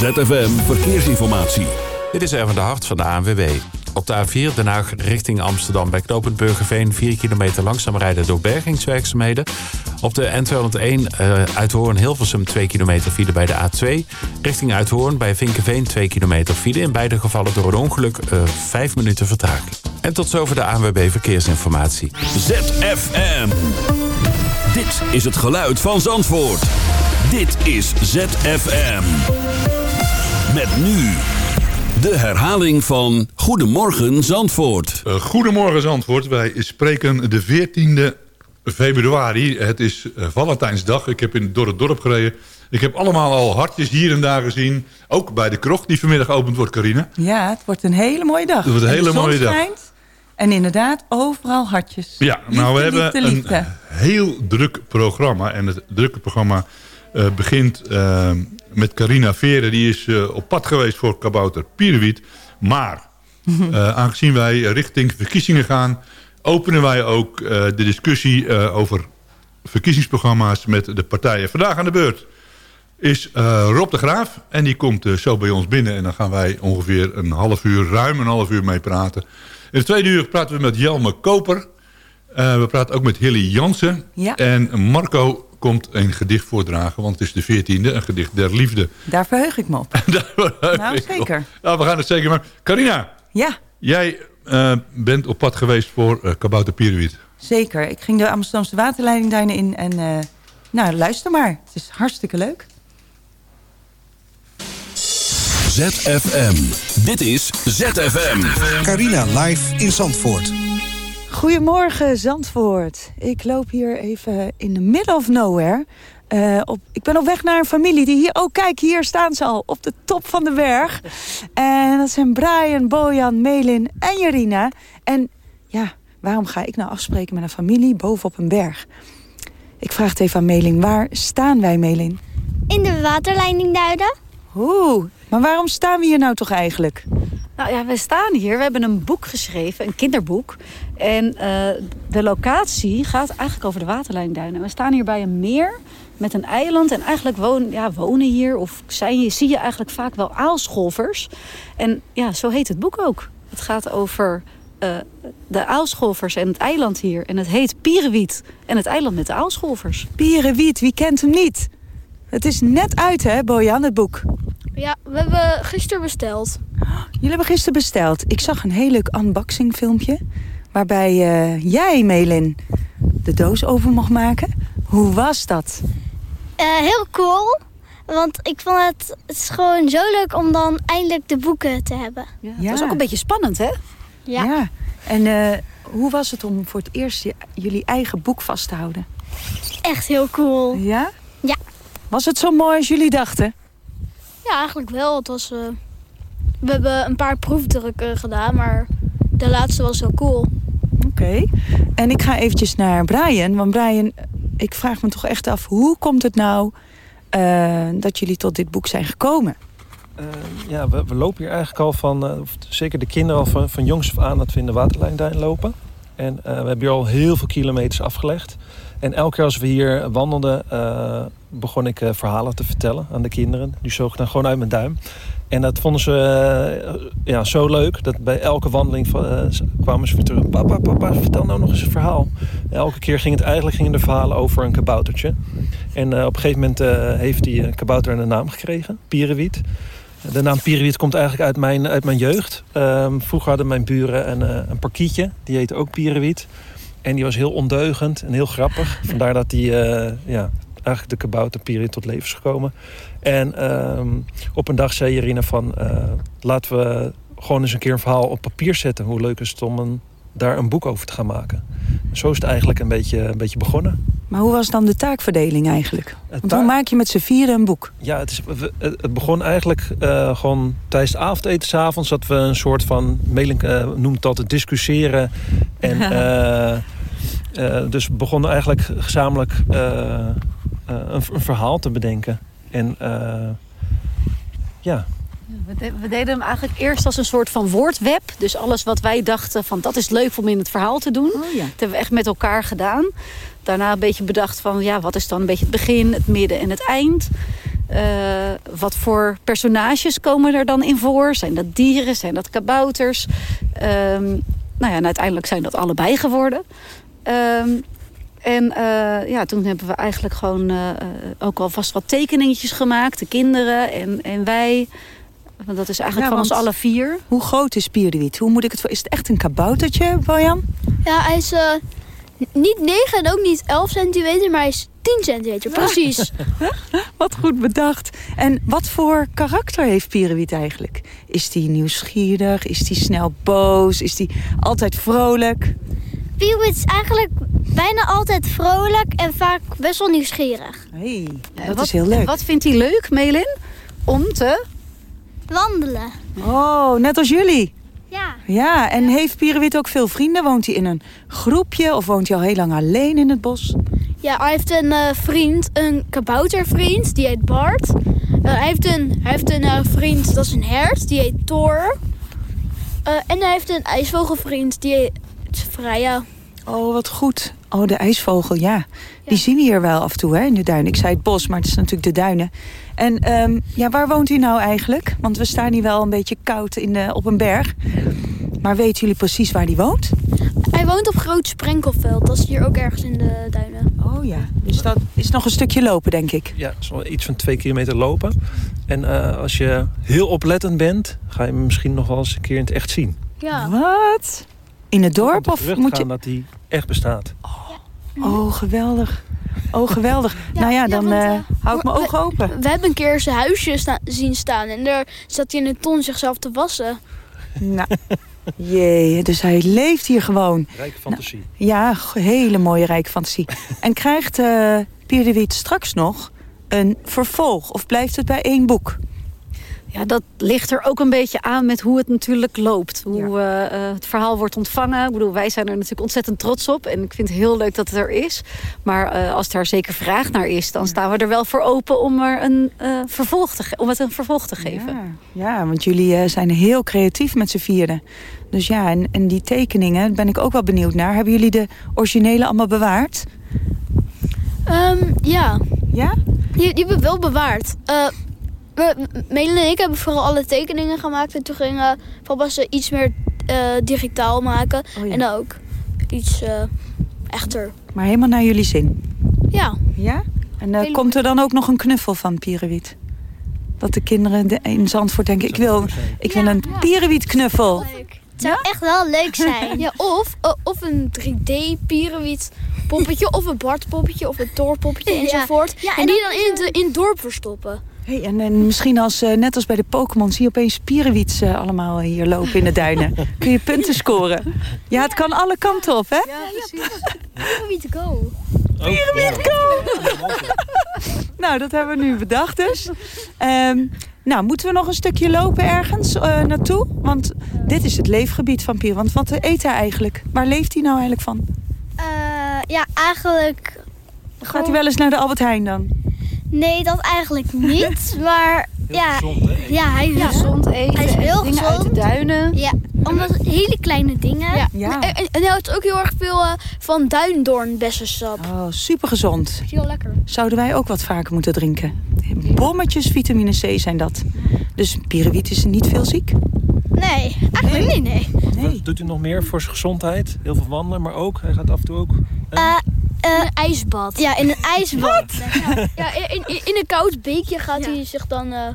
ZFM Verkeersinformatie. Dit is even de hart van de ANWB. Op de A4 Den Haag richting Amsterdam bij knooppunt Burgerveen... 4 kilometer langzaam rijden door bergingswerkzaamheden. Op de N201 uh, Uithoorn-Hilversum 2 kilometer file bij de A2. Richting Uithoorn bij Vinkenveen 2 kilometer file. In beide gevallen door een ongeluk uh, 5 minuten vertraging. En tot zover de ANWB Verkeersinformatie. ZFM. Dit is het geluid van Zandvoort. Dit is ZFM. Met nu de herhaling van Goedemorgen Zandvoort. Uh, Goedemorgen Zandvoort. Wij spreken de 14e februari. Het is uh, Valentijnsdag. Ik heb in, door het dorp gereden. Ik heb allemaal al hartjes hier en daar gezien. Ook bij de krocht die vanmiddag geopend wordt, Carine. Ja, het wordt een hele mooie dag. Het wordt een hele mooie dag. Schijnt. En inderdaad, overal hartjes. Ja, liefde, nou we hebben liefde. een heel druk programma. En het drukke programma uh, begint uh, met Carina Veren. Die is uh, op pad geweest voor kabouter Pierwiet. Maar aangezien wij richting verkiezingen gaan... openen wij ook de discussie over verkiezingsprogramma's met de partijen. Vandaag aan de beurt is Rob de Graaf. En die komt zo bij ons binnen. En dan gaan wij ongeveer een half uur, ruim een half uur mee praten... In de tweede uur praten we met Jelme Koper. We praten ook met Hilly Jansen. Ja. En Marco komt een gedicht voordragen, want het is de veertiende, een gedicht der liefde. Daar verheug ik me op. Daar verheug nou, ik zeker. Op. Nou, we gaan het zeker maar. Carina, ja. jij uh, bent op pad geweest voor uh, Kabouter Pierwiet. Zeker. Ik ging de Amsterdamse waterleiding in en uh, nou, luister maar. Het is hartstikke leuk. ZFM. Dit is ZFM. Carina live in Zandvoort. Goedemorgen Zandvoort. Ik loop hier even in the middle of nowhere. Uh, op, ik ben op weg naar een familie die hier... Oh, kijk, hier staan ze al op de top van de berg. En dat zijn Brian, Bojan, Melin en Jarina. En ja, waarom ga ik nou afspreken met een familie bovenop een berg? Ik vraag het even aan Melin. Waar staan wij, Melin? In de waterleiding Duiden. Oeh, maar waarom staan we hier nou toch eigenlijk? Nou ja, we staan hier. We hebben een boek geschreven, een kinderboek. En uh, de locatie gaat eigenlijk over de waterlijnduinen. We staan hier bij een meer met een eiland. En eigenlijk woon, ja, wonen hier, of zijn, zie je eigenlijk vaak wel aalscholvers. En ja, zo heet het boek ook. Het gaat over uh, de aalscholvers en het eiland hier. En het heet Pierenwiet en het eiland met de aalscholvers. Pierenwiet, wie kent hem niet? Het is net uit, hè, Bojan, het boek? Ja, we hebben gisteren besteld. Jullie hebben gisteren besteld. Ik zag een heel leuk unboxing filmpje... waarbij uh, jij, Melin, de doos over mocht maken. Hoe was dat? Uh, heel cool. Want ik vond het, het is gewoon zo leuk om dan eindelijk de boeken te hebben. Ja, ja. Dat is ook een beetje spannend, hè? Ja. ja. En uh, hoe was het om voor het eerst jullie eigen boek vast te houden? Echt heel cool. Ja? Ja. Was het zo mooi als jullie dachten? Ja, eigenlijk wel. Het was, uh, we hebben een paar proefdrukken gedaan, maar de laatste was zo cool. Oké. Okay. En ik ga eventjes naar Brian. Want Brian, ik vraag me toch echt af... hoe komt het nou uh, dat jullie tot dit boek zijn gekomen? Uh, ja, we, we, lopen hier eigenlijk al van... zeker de kinderen al van, van jongs af aan... dat we in de waterlijnduin lopen. En we hebben hier al heel veel kilometers afgelegd. En elke keer als we hier wandelden, uh, begon ik uh, verhalen te vertellen aan de kinderen. Die zoog dan gewoon uit mijn duim. En dat vonden ze uh, ja, zo leuk dat bij elke wandeling kwamen ze weer terug. Papa, papa, vertel nou nog eens een verhaal. Elke keer ging het eigenlijk gingen de verhalen over een kaboutertje. En op een gegeven moment heeft die kabouter een naam gekregen, Pierenwiet. De naam Pierenwiet komt eigenlijk uit mijn, uit mijn jeugd. Um, vroeger hadden mijn buren een, een parkietje, die heette ook Pierenwiet. En die was heel ondeugend en heel grappig. Vandaar dat die uh, ja, eigenlijk de kabouterpier tot leven is gekomen. En um, op een dag zei Irina van... Uh, laten we gewoon eens een keer een verhaal op papier zetten. Hoe leuk is het om een, daar een boek over te gaan maken. Zo is het eigenlijk een beetje, een beetje begonnen. Maar hoe was dan de taakverdeling eigenlijk? Want hoe maak je met z'n vieren een boek? Ja, het, is, het begon eigenlijk uh, gewoon tijdens het avondeten s'avonds... dat we een soort van, Melink uh, noemt dat het discussiëren. En uh, dus we begonnen eigenlijk gezamenlijk een, een, verhaal te bedenken. En ja... We deden hem eigenlijk eerst als een soort van woordweb. Dus alles wat wij dachten van dat is leuk om in het verhaal te doen. Oh, ja. Dat hebben we echt met elkaar gedaan. Daarna een beetje bedacht van ja, wat is dan een beetje het begin, het midden en het eind. wat voor personages komen er dan in voor? Zijn dat dieren? Zijn dat kabouters? Ehm, nou ja, en uiteindelijk zijn dat allebei geworden. Ehm, en ja, toen hebben we eigenlijk gewoon ook alvast wat tekeningetjes gemaakt. De kinderen en, en wij. Want dat is eigenlijk van ons alle vier. Hoe groot is Pierdewiet? Hoe moet ik het Is het echt een kaboutertje, Bojan? Ja, hij is uh, niet 9 en ook niet 11 centimeter, maar hij is 10 centimeter, precies. wat goed bedacht. En wat voor karakter heeft Pierdewiet eigenlijk? Is hij nieuwsgierig? Is hij snel boos? Is hij altijd vrolijk? Pierdewiet is eigenlijk bijna altijd vrolijk en vaak best wel nieuwsgierig. hey, dat is heel leuk. wat vindt hij leuk, Melin? Om te Wandelen. Oh, net als jullie? Ja. Ja, en heeft Pierewit ook veel vrienden? Woont hij in een groepje of woont hij al heel lang alleen in het bos? Ja, hij heeft een uh, vriend, een kaboutervriend, die heet Bart. Uh, hij heeft een, hij heeft een uh, vriend, dat is een hert, die heet Thor. en hij heeft een ijsvogelvriend, die heet Freya. Oh, wat goed. Oh, de ijsvogel, ja. Die zien we hier wel af en toe hè, in de duinen. Ik zei het bos, maar het is natuurlijk de duinen. En um, ja, waar woont u nou eigenlijk? Want we staan hier wel een beetje koud in de, op een berg. Maar weten jullie precies waar die woont? Hij woont op Groot Sprenkelveld. Dat is hier ook ergens in de duinen. Oh ja, dus dat is nog een stukje lopen, denk ik. Ja, is wel iets van twee kilometer lopen. En uh, als je heel oplettend bent, ga je hem misschien nog wel eens een keer in het echt zien. Ja. Wat? In het dorp? Of moet je... dat hij echt bestaat. Oh, oh geweldig. Oh, geweldig. nou ja, dan ja, uh, hou ik mijn ogen open. We, hebben een keer zijn huisje sta zien staan. En daar zat hij in een ton zichzelf te wassen. Nou, jee, dus hij leeft hier gewoon. Rijke fantasie. Nou, ja, hele mooie rijke fantasie. en krijgt uh, Pier de Wiet straks nog een vervolg? Of blijft het bij één boek? Ja, dat ligt er ook een beetje aan met hoe het natuurlijk loopt. Hoe uh, het verhaal wordt ontvangen. Ik bedoel, wij zijn er natuurlijk ontzettend trots op. En ik vind het heel leuk dat het er is. Maar uh, als daar zeker vraag naar is... dan staan we er wel voor open om, er een, uh, vervolg te om het een vervolg te geven. Ja, ja want jullie zijn heel creatief met z'n vieren. Dus ja, en, en die tekeningen ben ik ook wel benieuwd naar. Hebben jullie de originele allemaal bewaard? Um, ja. Ja? Die, die hebben we wel bewaard. Melin en ik hebben vooral alle tekeningen gemaakt. En toen gingen papa ze iets meer uh, digitaal maken. Oh, ja. En ook iets uh, echter. Maar helemaal naar jullie zin? Ja. Ja? En uh, komt er dan ook nog een knuffel van Pierenwiet? Dat de kinderen in Zandvoort denken... ik wil, ik wil een ja. Pierenwiet knuffel. Het zou echt wel leuk zijn. ja, of, of een 3D Pierenwiet poppetje. of een Bart poppetje. Of een Thor poppetje enzovoort. Ja, en, en die dan in het, in het dorp verstoppen. Hey, en, en, misschien als, uh, net als bij de Pokémon, zie je opeens Pierenwiets uh, allemaal hier lopen in de duinen. Kun je punten scoren. Ja, het kan alle kanten op, hè? Ja, precies. Pierenwiet go. Pierenwiet go! nou, dat hebben we nu bedacht dus. Um, nou, moeten we nog een stukje lopen ergens uh, naartoe? Want dit is het leefgebied van Pier. Want wat eet hij eigenlijk? Waar leeft hij nou eigenlijk van? ja, eigenlijk... Gaat hij wel eens naar de Albert Heijn dan? Nee, dat eigenlijk niet. Maar ja, gezond, hè? ja, hij is ja. gezond eten. Hij is heel dingen gezond. uit de duinen. Ja, omdat hele kleine dingen. Ja. Ja. En, en hij houdt ook heel erg veel uh, van duindoornbessensap. Oh, super gezond. Heel lekker. Zouden wij ook wat vaker moeten drinken? Bommetjes vitamine C zijn dat. Dus Pierenwiet is niet veel ziek? Nee, eigenlijk nee. niet, nee. nee. Wat doet u nog meer voor zijn gezondheid? Heel veel wandelen, maar ook, hij gaat af en toe ook... Uh, Uh, in een ijsbad. Ja, in een ijsbad. ja, ja in, in, in, een koud beekje gaat ja. hij zich dan... Uh,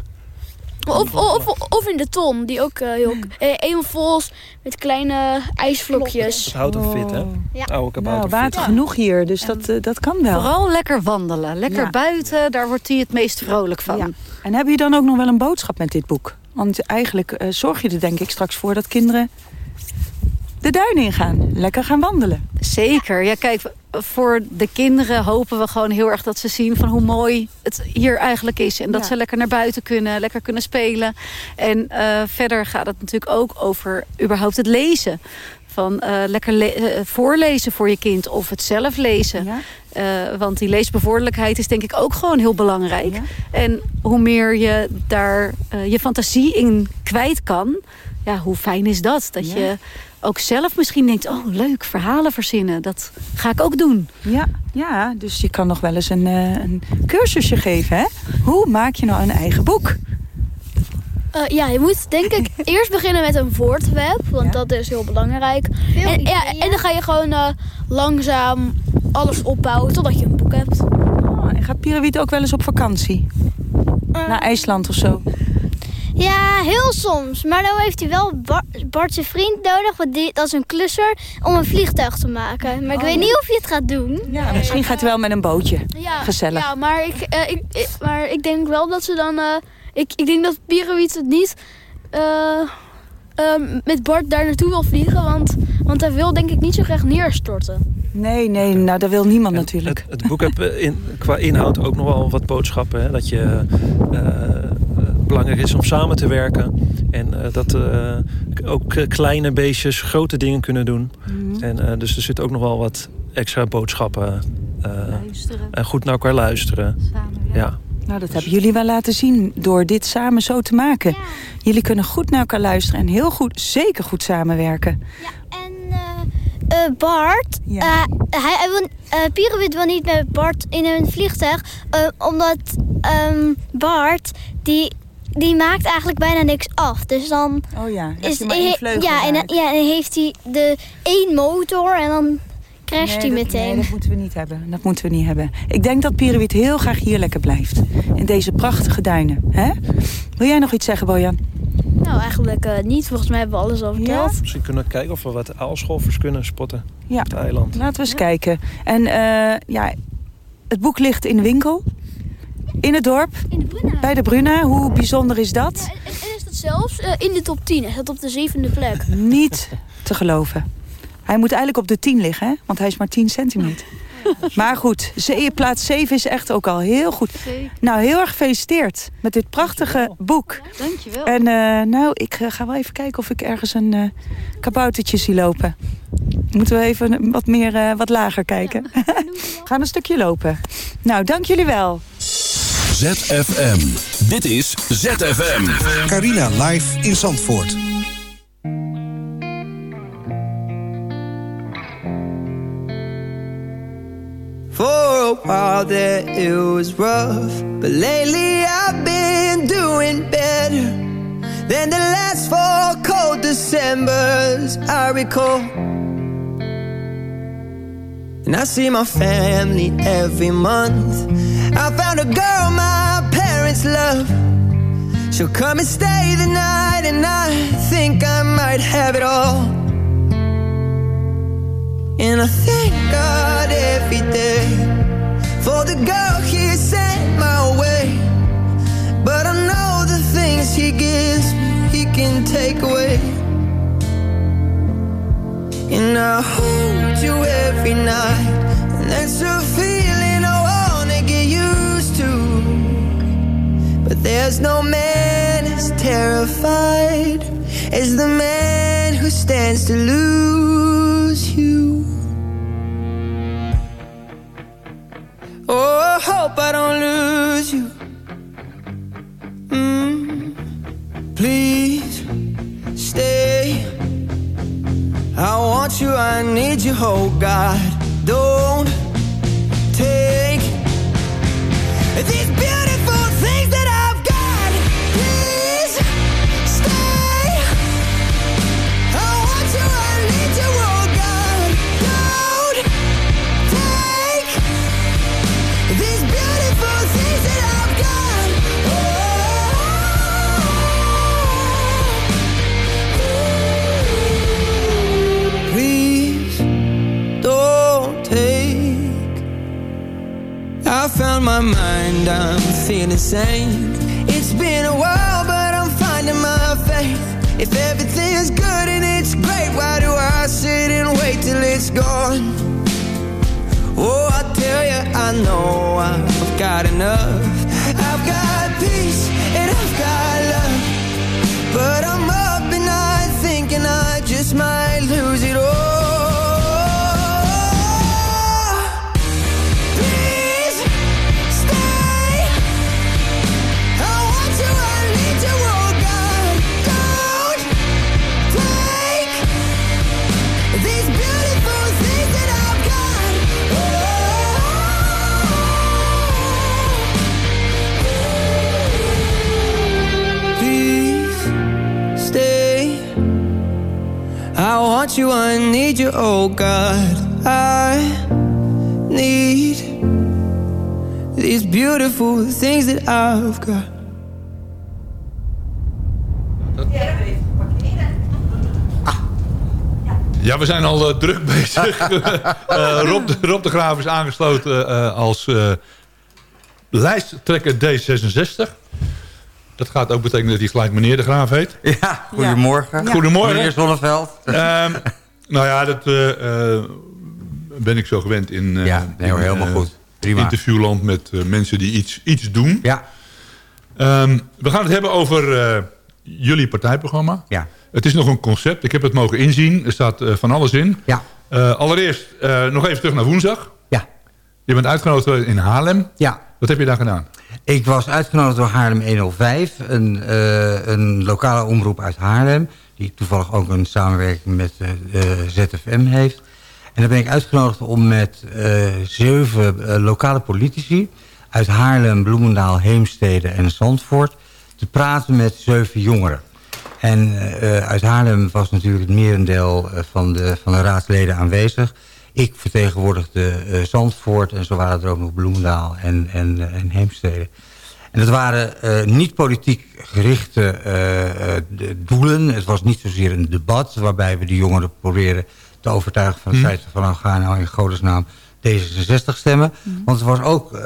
of, of, of, in de ton, die ook uh, heel... helemaal vol met kleine ijsvlokjes. Dat houdt hem fit, hè? Ja. Oude kabouter nou, water genoeg hier, dus dat, dat kan wel. Vooral lekker wandelen. Lekker ja. buiten, daar wordt hij het meest vrolijk van. Ja. En heb je dan ook nog wel een boodschap met dit boek? Want eigenlijk zorg je er denk ik straks voor dat kinderen de duin ingaan. Lekker gaan wandelen. Zeker. Ja, kijk, voor de kinderen hopen we gewoon heel erg dat ze zien van hoe mooi het hier eigenlijk is. En dat ja. ze lekker naar buiten kunnen, lekker kunnen spelen. En uh, verder gaat het natuurlijk ook over überhaupt het lezen. Van uh, lekker le uh, voorlezen voor je kind of het zelf lezen. Ja. want die leesbevorderlijkheid is denk ik ook gewoon heel belangrijk. En hoe meer je daar je fantasie in kwijt kan... Ja, hoe fijn is dat? Dat je ook zelf misschien denkt... oh, leuk, verhalen verzinnen. Dat ga ik ook doen. Ja, ja dus je kan nog wel eens een, een cursusje geven. Hè? Hoe maak je nou een eigen boek? Uh, ja, je moet denk ik eerst beginnen met een woordweb. Want dat is heel belangrijk. En, ja, en dan ga je gewoon uh, langzaam alles opbouwen totdat je een boek hebt. Oh, en gaat Pierawiet ook wel eens op vakantie? Uh, Naar IJsland of zo? Ja, heel soms. Maar dan heeft hij wel Bar Bart zijn vriend nodig. Want die, dat is een klusser om een vliegtuig te maken. Maar ik weet niet of hij het gaat doen. Ja, misschien gaat hij wel met een bootje. Ja, Gezellig. Ja, maar ik, ik, ik, maar ik denk wel dat ze dan ik, ik denk dat Pierowiet het niet uh, uh, met Bart daar naartoe wil vliegen. Want, want hij wil denk ik niet zo graag neerstorten. Nee, nee, nou dat wil niemand natuurlijk. Het, het, boek heeft eh, in, qua inhoud ook nog wel wat boodschappen. Hè? Dat je uh, belangrijk is om samen te werken. En uh, dat ook kleine beestjes grote dingen kunnen doen. Mm -hmm. En dus er zit ook nog wel wat extra boodschappen. luisteren. En goed naar elkaar luisteren. Samen, ja. ja. Nou, dat hebben jullie wel laten zien door dit samen zo te maken. Ja. Jullie kunnen goed naar elkaar luisteren en heel goed, zeker goed samenwerken. Ja, en uh, uh, Bart, ja. uh, hij, hij wil, Pierrewit wil niet met Bart in een vliegtuig, omdat um, Bart, die, die maakt eigenlijk bijna niks af. Dus dan oh ja, is, hij ja, en, ja, en heeft hij de één motor en dan crasht hij meteen. Nee, dat moeten we niet hebben. Dat moeten we niet hebben. Ik denk dat Pierrewiet heel graag hier lekker blijft. In deze prachtige duinen. Hè? Wil jij nog iets zeggen, Bojan? Nou, eigenlijk uh, niet. Volgens mij hebben we alles al verteld. Ja? Misschien kunnen we kijken of we wat aalscholvers kunnen spotten ja. op het eiland. Laten we eens kijken. En uh, ja, het boek ligt in de winkel. In het dorp. In de Bruna. Bij de Bruna. Hoe bijzonder is dat? Ja, en, en is dat zelfs uh, in de top 10. Hij staat op de zevende plek. Niet te geloven. Hij moet eigenlijk op de 10 liggen, hè? want hij is maar 10 centimeter. Maar goed, plaats 7 is echt ook al heel goed. Nou, heel erg gefeliciteerd met dit prachtige boek. Dankjewel. En uh, nou, ik uh, ga wel even kijken of ik ergens een uh, kaboutertje zie lopen. Moeten we even wat meer, wat lager kijken. Ja, Gaan een stukje lopen. Nou, dank jullie wel. ZFM. Dit is ZFM. Carina live in Zandvoort. For a while there it was rough But lately I've been doing better Than the last four cold Decembers I recall And I see my family every month. I found a girl my parents love. She'll come and stay the night And I think I might have it all. And I thank God every day For the girl he sent my way. But I know the things he gives me He can take away And I hold you every night. And that's a feeling I wanna get used to. But there's no man as terrified As the man who stands to lose you. Oh, I hope I don't lose you. Want you, I need you, oh God. Don't my mind, I'm feeling sane. It's been a while, but I'm finding my faith. If everything's good and it's great, why do I sit and wait till it's gone? Oh, I tell you, I know I've got enough. I've got peace and I've got love. But I'm up and night thinking I just might lose want you, I need you, oh God. I need these beautiful things that I've got. Ja, we zijn al uh, druk bezig. uh, Rob, de, Rob de Graaf is aangesloten uh, als lijsttrekker D66. Dat gaat ook betekenen dat hij gelijk meneer de Graaf heet. Ja, goedemorgen. Ja. Goedemorgen. Meneer Zonneveld. Um, nou ja, dat ben ik zo gewend in, ja, nee, hoor, helemaal goed. Prima. interviewland met mensen die iets, iets doen. Ja. Um, we gaan het hebben over jullie partijprogramma. Ja. Het is nog een concept. Ik heb het mogen inzien. Er staat uh, van alles in. Ja. Uh, allereerst uh, nog even terug naar woensdag. Ja. Je bent uitgenodigd in Haarlem. Ja. Wat heb je daar gedaan? Ik was uitgenodigd door Haarlem 105. Een, een lokale omroep uit Haarlem. Die toevallig ook een samenwerking met ZFM heeft. En daar ben ik uitgenodigd om met zeven lokale politici... uit Haarlem, Bloemendaal, Heemstede en Zandvoort... te praten met zeven jongeren. En uh, uit Haarlem was natuurlijk het merendeel van de, van de raadsleden aanwezig. Ik vertegenwoordigde uh, Zandvoort en zo waren er ook nog Bloemendaal en, en, en Heemstede. En dat waren uh, niet politiek gerichte doelen. Het was niet zozeer een debat waarbij we de jongeren proberen te overtuigen van het feit van nou ga nou in godesnaam D66 stemmen. Mm. Want het was ook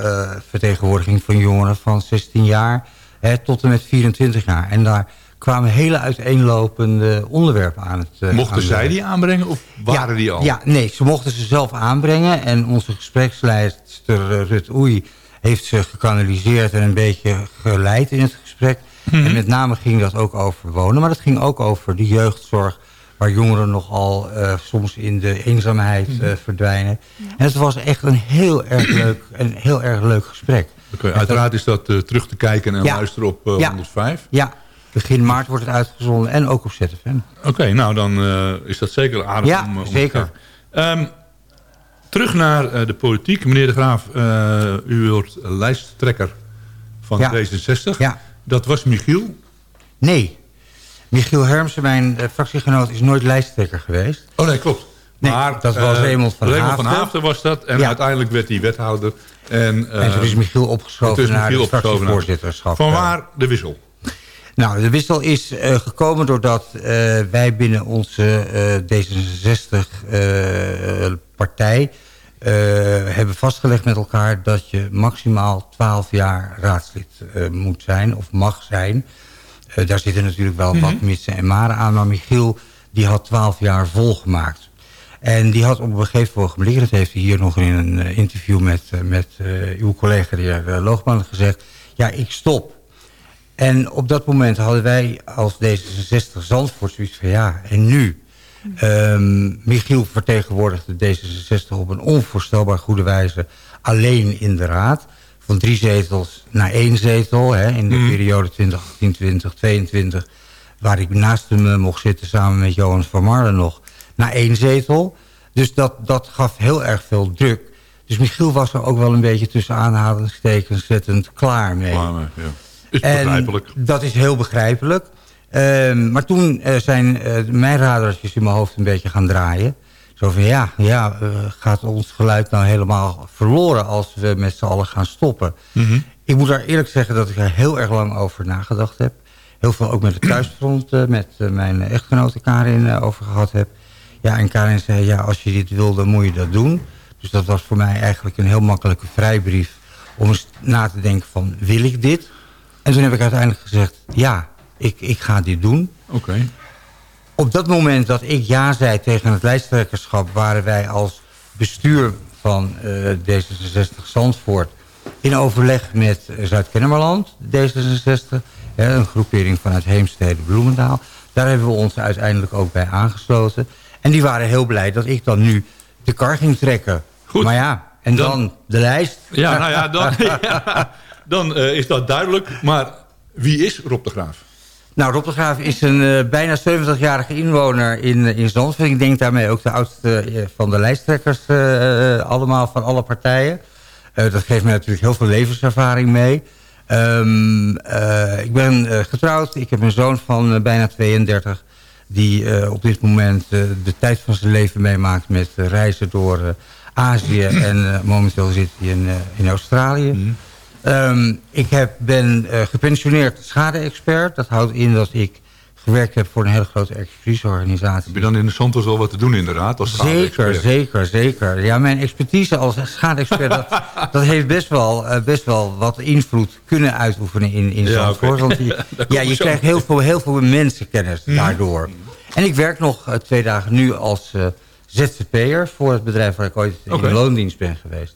vertegenwoordiging van jongeren van 16 jaar hè, tot en met 24 jaar. En daar kwamen hele uiteenlopende onderwerpen aan het uh, Mochten aan zij die aanbrengen of waren ja, die al? Ja, nee, ze mochten ze zelf aanbrengen. En onze gespreksleidster uh, Rut Oei heeft ze gekanaliseerd en een beetje geleid in het gesprek. Mm -hmm. En met name ging dat ook over wonen. Maar dat ging ook over de jeugdzorg waar jongeren nogal uh, soms in de eenzaamheid mm -hmm. verdwijnen. Ja. En het was echt een heel erg leuk, een heel erg leuk gesprek. Okay, uiteraard is dat terug te kijken en ja. luisteren op ja. 105. Ja, begin maart wordt het uitgezonden en ook op ZFM. Oké, okay, nou dan uh, is dat zeker aardig ja, om, om zeker. Um, terug naar uh, de politiek. Meneer De Graaf, uh, u wordt lijsttrekker van ja. D66. Ja. Dat was Michiel? Nee. Michiel Hermsen, mijn fractiegenoot, is nooit lijsttrekker geweest. Oh nee, klopt. Nee, maar dat was Raymond van Raymond Haafden. van Haafden was dat. En Ja. uiteindelijk werd hij wethouder. En, en toen is Michiel opgeschoven is naar Michiel opgeschoven naar- fractievoorzitterschap. Van waar de wissel? Nou, de wissel is eh, gekomen doordat eh, wij binnen onze eh, D66-partij hebben vastgelegd met elkaar dat je maximaal 12 jaar raadslid moet zijn of mag zijn. Daar zitten natuurlijk wel wat mitsen en maren aan, maar Michiel die had 12 jaar volgemaakt. En die had op een gegeven ogenblik, dat heeft hij hier nog in een interview met, met uw collega de heer Loogman gezegd, ja, ik stop. En op dat moment hadden wij als D66 Zandvoort zoiets van ja, en nu? Ehm, Michiel vertegenwoordigde D66 op een onvoorstelbaar goede wijze alleen in de raad. Van drie zetels naar één zetel hè, in de periode 2018-2022... waar ik naast hem eh, mocht zitten samen met Johan van Marlen nog... naar één zetel. Dus dat, dat gaf heel erg veel druk. Dus Michiel was er ook wel een beetje tussen aanhalingstekens zettend klaar mee. Klaar mee, ja. Is En begrijpelijk. Dat is heel begrijpelijk. Ehm, maar toen eh, zijn eh, mijn radartjes in mijn hoofd een beetje gaan draaien. Zo van ja, ja eh, gaat ons geluid nou helemaal verloren als we met z'n allen gaan stoppen. Mhm. Ik moet daar eerlijk zeggen dat ik er heel erg lang over nagedacht heb. Heel veel ook met het thuisfront, met mijn echtgenote Karin over gehad heb. Ja, en Karin zei, ja, als je dit wil, dan moet je dat doen. Dus dat was voor mij eigenlijk een heel makkelijke vrijbrief... om eens na te denken van, wil ik dit? En toen heb ik uiteindelijk gezegd, ja, ik, ik ga dit doen. Oké. Op dat moment dat ik ja zei tegen het lijsttrekkerschap... waren wij als bestuur van eh, D66 Zandvoort... in overleg met Zuid-Kennemerland, D66... hè, een groepering vanuit Heemstede Bloemendaal. Daar hebben we ons uiteindelijk ook bij aangesloten. En die waren heel blij dat ik dan nu de kar ging trekken. Goed. Maar ja, en dan, Dan- de lijst. Ja, nou ja, dan, ja, dan eh, is dat duidelijk. Maar wie is Rob de Graaf? Nou, Rob de Graaf is een eh, bijna 70-jarige inwoner in, eh, in Zandvoort. Ik denk daarmee ook de oudste van de lijsttrekkers, allemaal van alle partijen. Dat geeft mij natuurlijk heel veel levenservaring mee. Ehm, eh, ik ben getrouwd, ik heb een zoon van bijna 32. die op dit moment de tijd van zijn leven meemaakt met reizen door Azië en momenteel zit hij in, in Australië. Mhm. Ehm, ik heb, ben gepensioneerd schade-expert. Dat houdt in dat ik gewerkt heb voor een hele grote expertiseorganisatie. Heb je dan in de Santos al wat te doen inderdaad? Als zeker, zeker, zeker. Ja, mijn expertise als schade-expert... dat, dat, heeft best wel, uh, best wel wat invloed kunnen uitoefenen in, in ja, Want je, ja, je krijgt heel veel, heel veel mensenkennis mm. daardoor. En ik werk nog uh, twee dagen nu als ZZP'er... voor het bedrijf waar ik ooit in de loondienst ben geweest.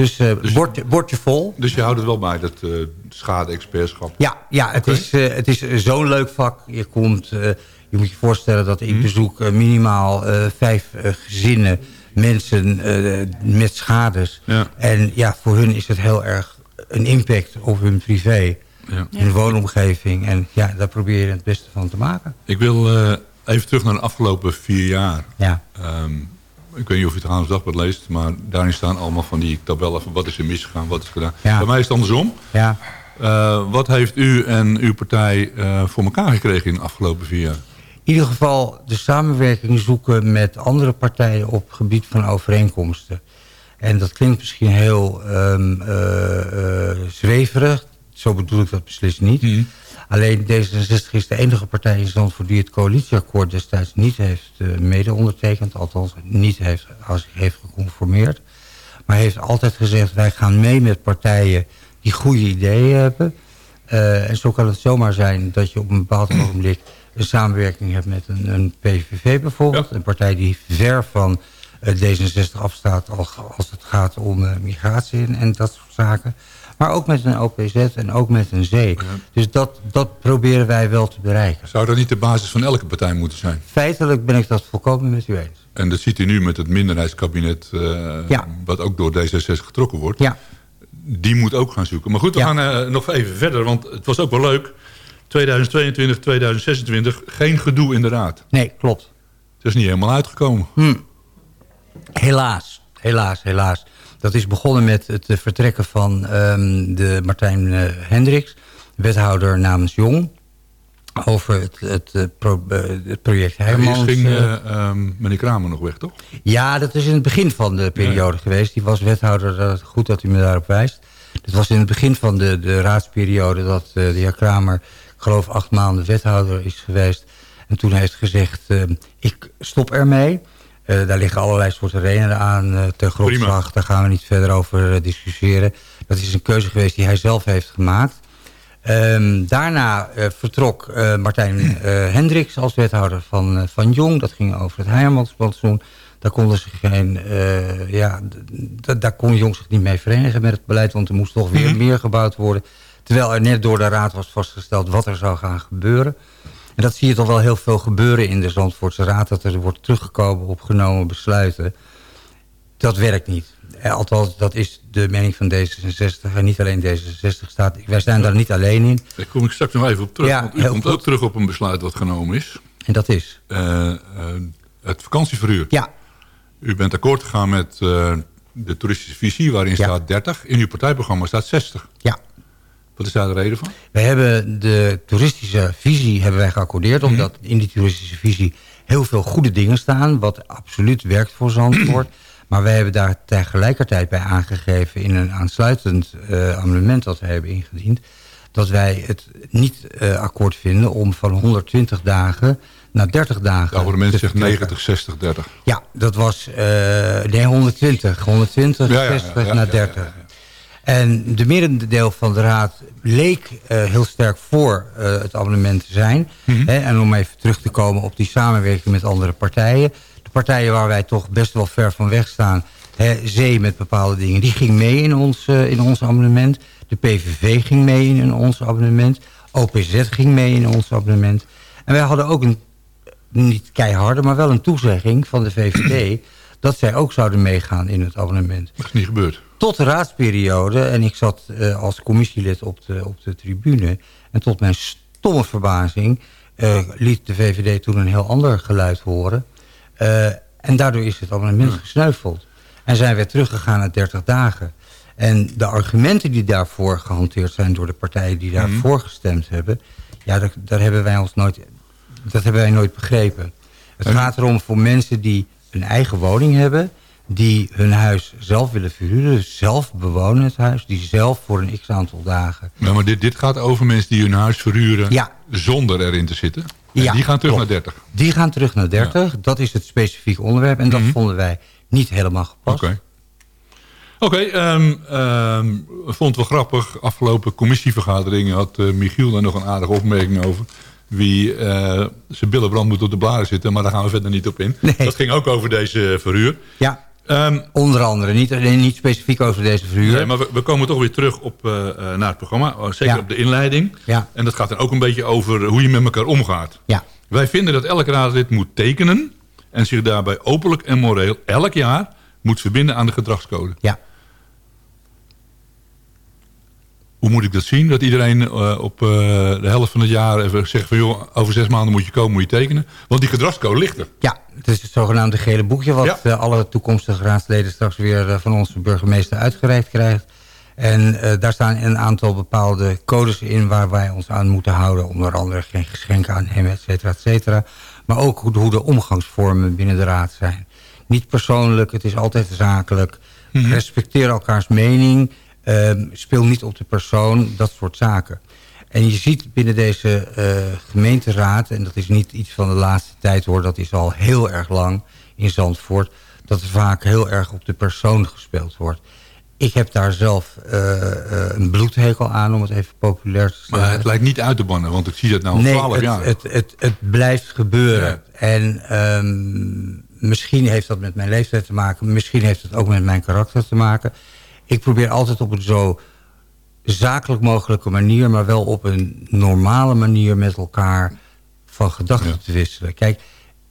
Dus, uh, dus bordje, vol. Dus je houdt het wel bij, dat uh, schade-expertschap? Ja, ja het, is, uh, het is zo'n leuk vak. Je, komt, je moet je voorstellen dat ik mhm. bezoek minimaal vijf gezinnen, mensen met schades. Ja. En ja, voor hun is het heel erg een impact op hun privé. Ja. Hun woonomgeving. En ja, daar probeer je het beste van te maken. Ik wil even terug naar de afgelopen vier jaar. Ja. Um, ik weet niet of je het Haans Dagblad leest, maar daarin staan allemaal van die tabellen van wat is er misgegaan, wat is gedaan. Bij mij is het andersom. Ja. Uh, wat heeft u en uw partij uh, voor elkaar gekregen in de afgelopen vier jaar? In ieder geval de samenwerking zoeken met andere partijen op gebied van overeenkomsten. En dat klinkt misschien heel um, uh, zweverig. Zo bedoel ik dat beslist niet. Mm. Alleen D66 is de enige partij in Zandvoort die het coalitieakkoord destijds niet heeft uh, mede ondertekend. Althans niet heeft, als heeft geconformeerd. Maar heeft altijd gezegd wij gaan mee met partijen die goede ideeën hebben. Uh, en zo kan het zomaar zijn dat je op een bepaald ogenblik een samenwerking hebt met een, een PVV bijvoorbeeld. Een partij die ver van uh, D66 afstaat als, als het gaat om migratie en, en dat soort zaken. Maar ook met een OPZ en ook met een zee. Dus dat, dat proberen wij wel te bereiken. Zou dat niet de basis van elke partij moeten zijn? Feitelijk ben ik dat volkomen met u eens. En dat ziet u nu met het minderheidskabinet... Uh, wat ook door D66 getrokken wordt. Ja. Die moet ook gaan zoeken. Maar goed, we gaan uh, nog even verder. Want het was ook wel leuk. 2022, 2026, geen gedoe in de raad. Nee, klopt. Het is niet helemaal uitgekomen. Hm. Helaas, helaas, helaas. Dat is begonnen met het eh, vertrekken van um, de Martijn uh, Hendricks, wethouder namens Jong. Over het, het, uh, pro, het project Heijmans. Eerst ging um, meneer Kramer nog weg, toch? Ja, dat is in het begin van de periode ja. geweest. Die was wethouder, goed dat u me daarop wijst. Het was in het begin van de, de raadsperiode dat de heer Kramer, ik geloof acht maanden wethouder is geweest. En toen heeft gezegd, ehm, ik stop ermee. Uh, daar liggen allerlei soorten redenen aan uh, ter grondslag. Daar gaan we niet verder over uh, discussiëren. Dat is een keuze geweest die hij zelf heeft gemaakt. Um, daarna vertrok Martijn Hendricks als wethouder van, van Jong. Dat ging over het Heijermansplantsoen. Daar konden ze geen, ja, daar kon Jong zich niet mee verenigen met het beleid. Want er moest toch weer -hmm. meer gebouwd worden. Terwijl er net door de raad was vastgesteld wat er zou gaan gebeuren. En dat zie je toch wel heel veel gebeuren in de Zandvoortse Raad... dat er wordt teruggekomen op genomen besluiten. Dat werkt niet. Eh, althans, dat is de mening van D66 en niet alleen D66 staat. Wij zijn daar niet alleen in. Daar kom ik straks nog even op terug. Ja, want u komt ook terug op een besluit wat genomen is. En dat is? Uh, uh, het vakantieverhuur. Ja. U bent akkoord gegaan met uh, de toeristische visie waarin ja. staat 30. In uw partijprogramma staat 60. Ja. Wat is daar de reden van? We hebben de toeristische visie hebben wij geaccordeerd... Mhm. omdat in die toeristische visie heel veel goede dingen staan... wat absoluut werkt voor Zandvoort. maar wij hebben daar tegelijkertijd bij aangegeven... in een aansluitend uh, amendement dat we hebben ingediend... dat wij het niet uh, akkoord vinden om van 120 dagen naar 30 dagen... Het abonnement zegt 90, 60, 30. Ja, dat was... Uh, nee, 120. 120, ja, 60 ja, naar 30. En de merendeel van de raad leek uh, heel sterk voor uh, het abonnement te zijn. Mm -hmm. hè, en om even terug te komen op die samenwerking met andere partijen. De partijen waar wij toch best wel ver van weg staan... Hè, Zee met bepaalde dingen, die ging mee in ons, uh, in ons abonnement. De PVV ging mee in ons abonnement. OPZ ging mee in ons abonnement. En wij hadden ook een, niet keiharde, maar wel een toezegging van de VVD... dat zij ook zouden meegaan in het abonnement. Dat is niet gebeurd tot de raadsperiode. En ik zat uh, als commissielid op de, op de tribune. En tot mijn stomme verbazing uh, liet de VVD toen een heel ander geluid horen. Uh, en daardoor is het abonnement gesneuveld. En zijn we teruggegaan naar 30 dagen. En de argumenten die daarvoor gehanteerd zijn door de partijen die daarvoor mm. gestemd hebben... ja, daar, hebben wij ons nooit dat hebben wij nooit begrepen. Het gaat erom voor mensen die een eigen woning hebben die hun huis zelf willen verhuren, dus zelf bewonen het huis, die zelf voor een x-aantal dagen... Ja, maar dit, dit gaat over mensen die hun huis verhuren ja. zonder erin te zitten. ja, die gaan terug naar 30. Die gaan terug naar 30, dat is het specifieke onderwerp en dat mhm. vonden wij niet helemaal gepast. Oké. Oké, okay, um, ehm, ehm, vond wel grappig. Afgelopen commissievergadering had uh, Michiel daar nog een aardige opmerking over wie uh, zijn billenbrand moet op de blaren zitten. Maar daar gaan we verder niet op in. Nee. Dat ging ook over deze verhuur. Ja. Um, Onder andere, niet, niet specifiek over deze verhuur. Nee, maar we, we komen toch weer terug op, uh, naar het programma. Oh, zeker op de inleiding. Ja. En dat gaat dan ook een beetje over hoe je met elkaar omgaat. Ja. Wij vinden dat elke raadslid moet tekenen... en zich daarbij openlijk en moreel elk jaar moet verbinden aan de gedragscode. Ja. Hoe moet ik dat zien? Dat iedereen uh, op uh, de helft van het jaar even zegt van... joh, over zes maanden moet je komen, moet je tekenen. Want die gedragscode ligt er. Ja, het is het zogenaamde gele boekje... wat ja. uh, alle toekomstige raadsleden straks weer van onze burgemeester uitgereikt krijgt. En daar staan een aantal bepaalde codes in... waar wij ons aan moeten houden. Onder andere geen geschenken aannemen, et cetera, et cetera. Maar ook hoe de, hoe de omgangsvormen binnen de raad zijn. Niet persoonlijk, het is altijd zakelijk. Mm -hmm. Respecteer elkaars mening... Uh, speel niet op de persoon, dat soort zaken. En je ziet binnen deze uh, gemeenteraad, en dat is niet iets van de laatste tijd hoor... dat is al heel erg lang in Zandvoort... dat er vaak heel erg op de persoon gespeeld wordt. Ik heb daar zelf uh, een bloedhekel aan, om het even populair te stellen. Maar het lijkt niet uit te bannen, want ik zie dat nou al nee, 12 het, jaar. Het, het, het blijft gebeuren. Ja. En um, misschien heeft dat met mijn leeftijd te maken. Misschien heeft het ook met mijn karakter te maken ik probeer altijd op een zo zakelijk mogelijke manier... maar wel op een normale manier met elkaar van gedachten te wisselen. Kijk,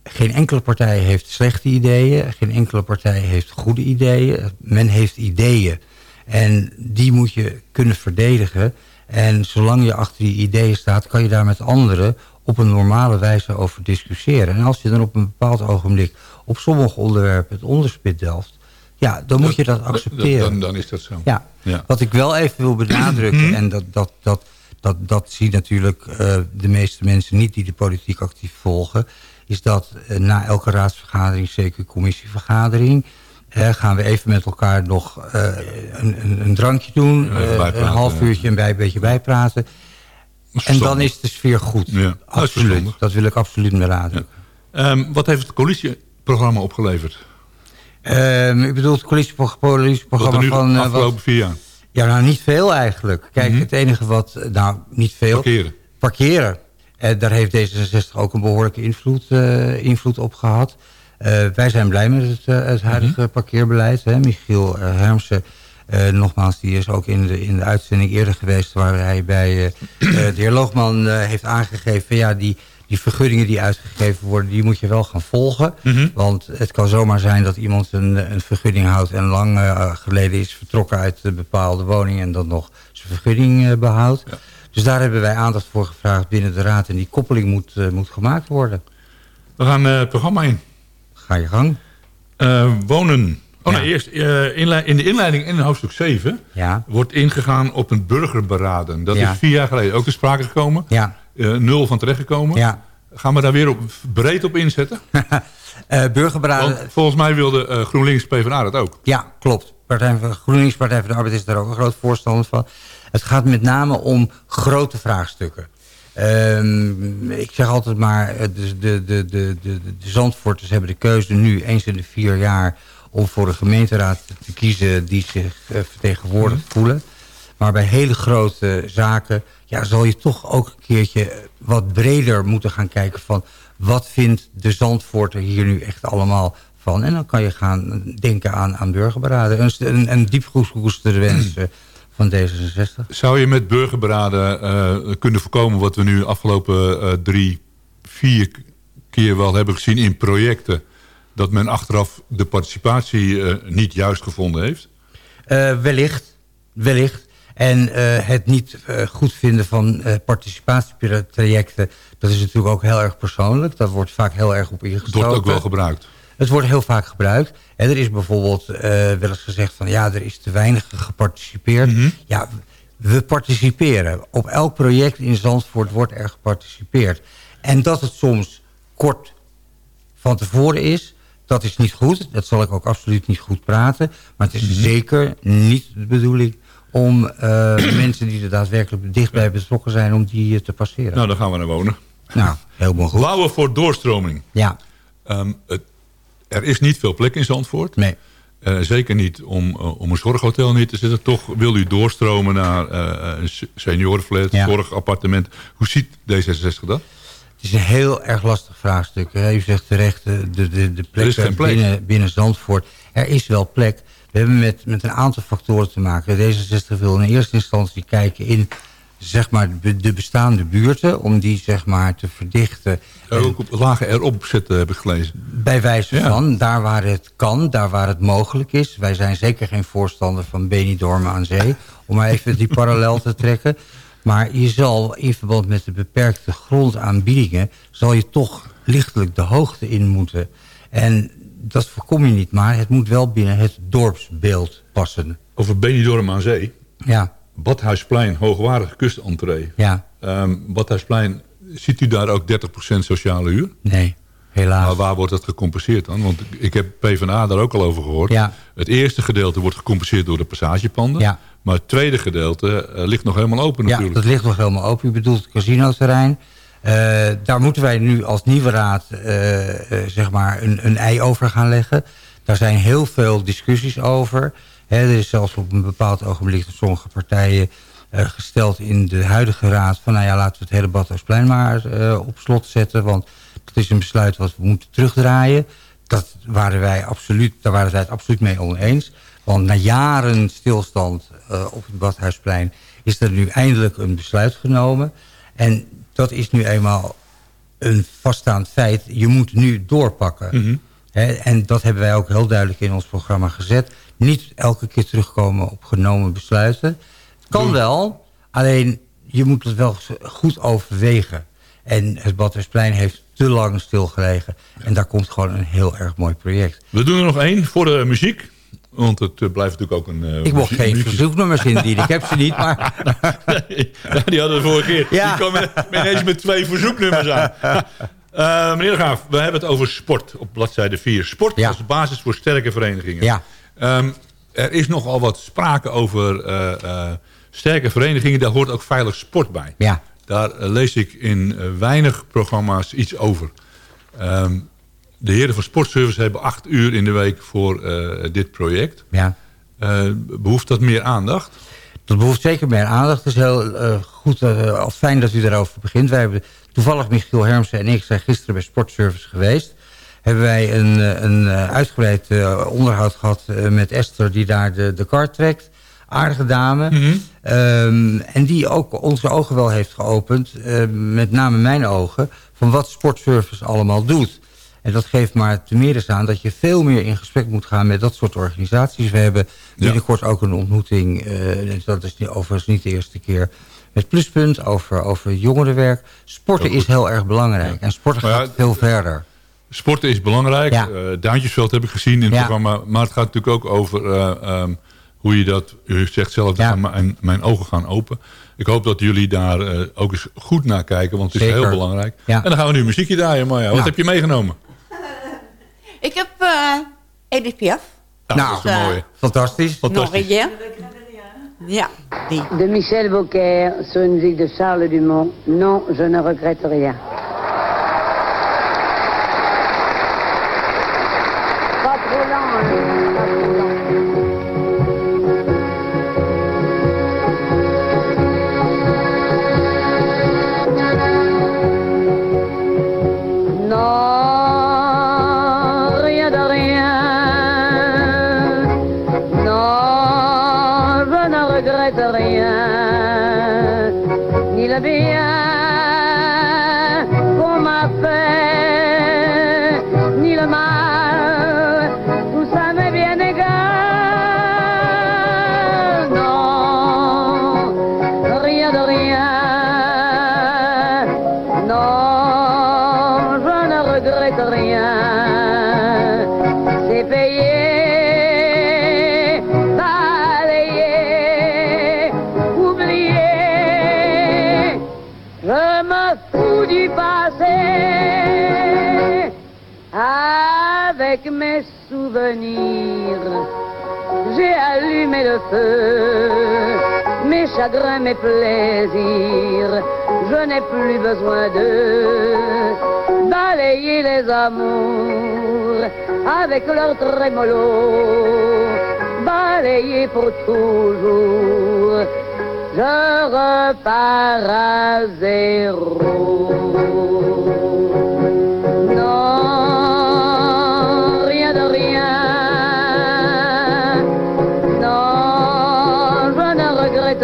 geen enkele partij heeft slechte ideeën. Geen enkele partij heeft goede ideeën. Men heeft ideeën. En die moet je kunnen verdedigen. En zolang je achter die ideeën staat... kan je daar met anderen op een normale wijze over discussiëren. En als je dan op een bepaald ogenblik... op sommige onderwerpen het onderspit delft ja, dan moet je dat accepteren. Dan, dan is dat zo. Ja. ja. Wat ik wel even wil benadrukken, en dat, dat, dat, dat, dat zien natuurlijk uh, de meeste mensen niet die de politiek actief volgen, is dat uh, na elke raadsvergadering, zeker commissievergadering, uh, gaan we even met elkaar nog een, een, een, drankje doen, een half uurtje en bij, een beetje bijpraten. En dan is de sfeer goed. Ja. Absoluut. Dat, dat wil ik absoluut benadrukken. Ja. Um, wat heeft het coalitieprogramma opgeleverd? Um, ik bedoel het coalitieprogramma van... Uh, afgelopen wat, vier jaar? Ja, nou niet veel eigenlijk. Kijk, mm -hmm. het enige wat... Nou, niet veel. Parkeren. Parkeren. Uh, daar heeft D66 ook een behoorlijke invloed, uh, invloed op gehad. Wij zijn blij met het, het huidige mm -hmm. parkeerbeleid. Hè. Michiel Hermsen, nogmaals, die is ook in de, in de uitzending eerder geweest... waar hij bij de heer Loogman heeft aangegeven... ja, die die vergunningen die uitgegeven worden, die moet je wel gaan volgen. Mm -hmm. Want het kan zomaar zijn dat iemand een, een vergunning houdt... en lang uh, geleden is vertrokken uit een bepaalde woning... en dan nog zijn vergunning uh, behoudt. Ja. Dus daar hebben wij aandacht voor gevraagd binnen de raad... en die koppeling moet, uh, moet gemaakt worden. We gaan het programma in. Ga je gang. wonen. Oh ja. nee, eerst in de inleiding in hoofdstuk 7... Ja. wordt ingegaan op een burgerberaden. Dat ja. is vier jaar geleden ook te sprake gekomen. Uh, nul van terechtgekomen. Ja. Gaan we daar weer op, breed op inzetten? uh, burgerberaden... Want volgens mij wilde uh, GroenLinks PvdA dat ook. Ja, klopt. Partij van, GroenLinks Partij van de Arbeid is daar ook een groot voorstander van. Het gaat met name om grote vraagstukken. Um, ik zeg altijd maar, de, de, de, de, de, de Zandvoorters hebben de keuze nu eens in de vier jaar... om voor een gemeenteraad te kiezen die zich vertegenwoordigd mm. voelen. Maar bij hele grote zaken ja, zal je toch ook een keertje wat breder moeten gaan kijken van... wat vindt de Zandvoorter hier nu echt allemaal van? En dan kan je gaan denken aan, aan burgerberaden. Een, een, een diep gekoesterde wens eh, van D66. Zou je met burgerberaden uh, kunnen voorkomen wat we nu afgelopen uh, drie, vier keer wel hebben gezien in projecten... dat men achteraf de participatie uh, niet juist gevonden heeft? wellicht, wellicht. En uh, het niet uh, goed vinden van uh, participatietrajecten... dat is natuurlijk ook heel erg persoonlijk. Dat wordt vaak heel erg op ingesproken. Het wordt ook wel gebruikt. Het wordt heel vaak gebruikt. En er is bijvoorbeeld wel eens gezegd van... ja, er is te weinig geparticipeerd. Mm -hmm. Ja, we participeren. Op elk project in Zandvoort wordt er geparticipeerd. En dat het soms kort van tevoren is, dat is niet goed. Dat zal ik ook absoluut niet goed praten. Maar het is mhm. zeker niet de bedoeling om uh, mensen die er daadwerkelijk dichtbij betrokken zijn... om die uh, te passeren. Nou, dan gaan we naar wonen. Nou, helemaal goed. Bouwen voor doorstroming. Ja. Um, het, er is niet veel plek in Zandvoort. Nee. Uh, zeker niet om, om een zorghotel neer te zetten. Toch wil u doorstromen naar een seniorenflat, ja. zorgappartement. Hoe ziet D66 dat? Het is een heel erg lastig vraagstuk. U zegt terecht, de, de, de plek, plek. Binnen, binnen Zandvoort. Er is wel plek. We hebben met, met een aantal factoren te maken. D66 wil in eerste instantie kijken in zeg maar, de bestaande buurten... om die zeg maar, te verdichten. Er ook op, lagen erop zetten, heb ik gelezen. Bij wijze van, daar waar het kan, daar waar het mogelijk is. Wij zijn zeker geen voorstander van Benidorm aan zee... om maar even die parallel te trekken. Maar je zal in verband met de beperkte grondaanbiedingen... zal je toch lichtelijk de hoogte in moeten. En dat voorkom je niet, maar het moet wel binnen het dorpsbeeld passen. Over Benidorm aan Zee. Ja. Badhuisplein, hoogwaardige kustentree. Ja. Um, Badhuisplein, ziet u daar ook 30% sociale huur? Nee, helaas. Maar waar wordt dat gecompenseerd dan? Want ik heb PvdA daar ook al over gehoord. Ja. Het eerste gedeelte wordt gecompenseerd door de passagepanden. Ja. Maar het tweede gedeelte uh, ligt nog helemaal open natuurlijk. Ja, dat ligt nog helemaal open. U bedoelt het casinoterrein. Uh, daar moeten wij nu als nieuwe raad uh, zeg maar een, een ei over gaan leggen. Daar zijn heel veel discussies over. er is zelfs op een bepaald ogenblik door sommige partijen gesteld in de huidige raad... van nou ja, laten we het hele Badhuisplein maar op slot zetten... want het is een besluit wat we moeten terugdraaien. Dat waren wij absoluut, daar waren zij het absoluut mee oneens. Want na jaren stilstand op het Badhuisplein... is er nu eindelijk een besluit genomen... En dat is nu eenmaal een vaststaand feit. Je moet nu doorpakken. Mhm. en dat hebben wij ook heel duidelijk in ons programma gezet. Niet elke keer terugkomen op genomen besluiten. Het kan wel, alleen je moet het wel goed overwegen. En het Badhuisplein heeft te lang stilgelegen. En daar komt gewoon een heel erg mooi project. We doen er nog één voor de muziek. Want het uh, blijft natuurlijk ook een... Uh, ik mocht geen verzoeknummers indienen. Ik heb ze niet, maar... die hadden we vorige keer. Ja. Die kwam ineens met twee verzoeknummers aan. Uh, meneer de Graaf, we hebben het over sport op bladzijde 4. Sport ja. als basis voor sterke verenigingen. Ja. Um, er is nogal wat sprake over sterke verenigingen. Daar hoort ook veilig sport bij. Ja. Daar lees ik in weinig programma's iets over. Um, de heren van Sportservice hebben acht uur in de week voor uh, dit project. Ja. Uh, behoeft dat meer aandacht? Dat behoeft zeker meer aandacht. Het is heel uh, goed, al fijn dat u daarover begint. Wij hebben toevallig Michiel Hermsen en ik zijn gisteren bij Sportservice geweest. Hebben wij een, een uitgebreid onderhoud gehad met Esther die daar de, de kar trekt. Aardige dame. Mm -hmm. um, en die ook onze ogen wel heeft geopend. met name mijn ogen. Van wat Sportservice allemaal doet. En dat geeft maar te meer aan dat je veel meer in gesprek moet gaan met dat soort organisaties. We hebben binnenkort ook een ontmoeting, uh, dat is overigens niet de eerste keer, met Pluspunt over, over jongerenwerk. Sporten is heel erg belangrijk ja. en sporten gaat veel verder. Sporten is belangrijk. Ja. Uh, Duintjesveld heb ik gezien in het programma. Maar het gaat natuurlijk ook over uh, um, hoe je dat... U zegt zelf, gaan mijn, mijn ogen gaan open. Ik hoop dat jullie daar ook eens goed naar kijken. Want het is heel belangrijk. En dan gaan we nu muziekje draaien. Marja, wat heb je meegenomen? Ik heb uh, Edith Piaf. Nou, Nou, is een mooie. Fantastisch. Fantastisch. Norvégien. Ja, die. De Michel Beaucaire sur une musique de Charles Dumont. Non, je ne regrette rien.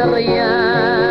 Rien.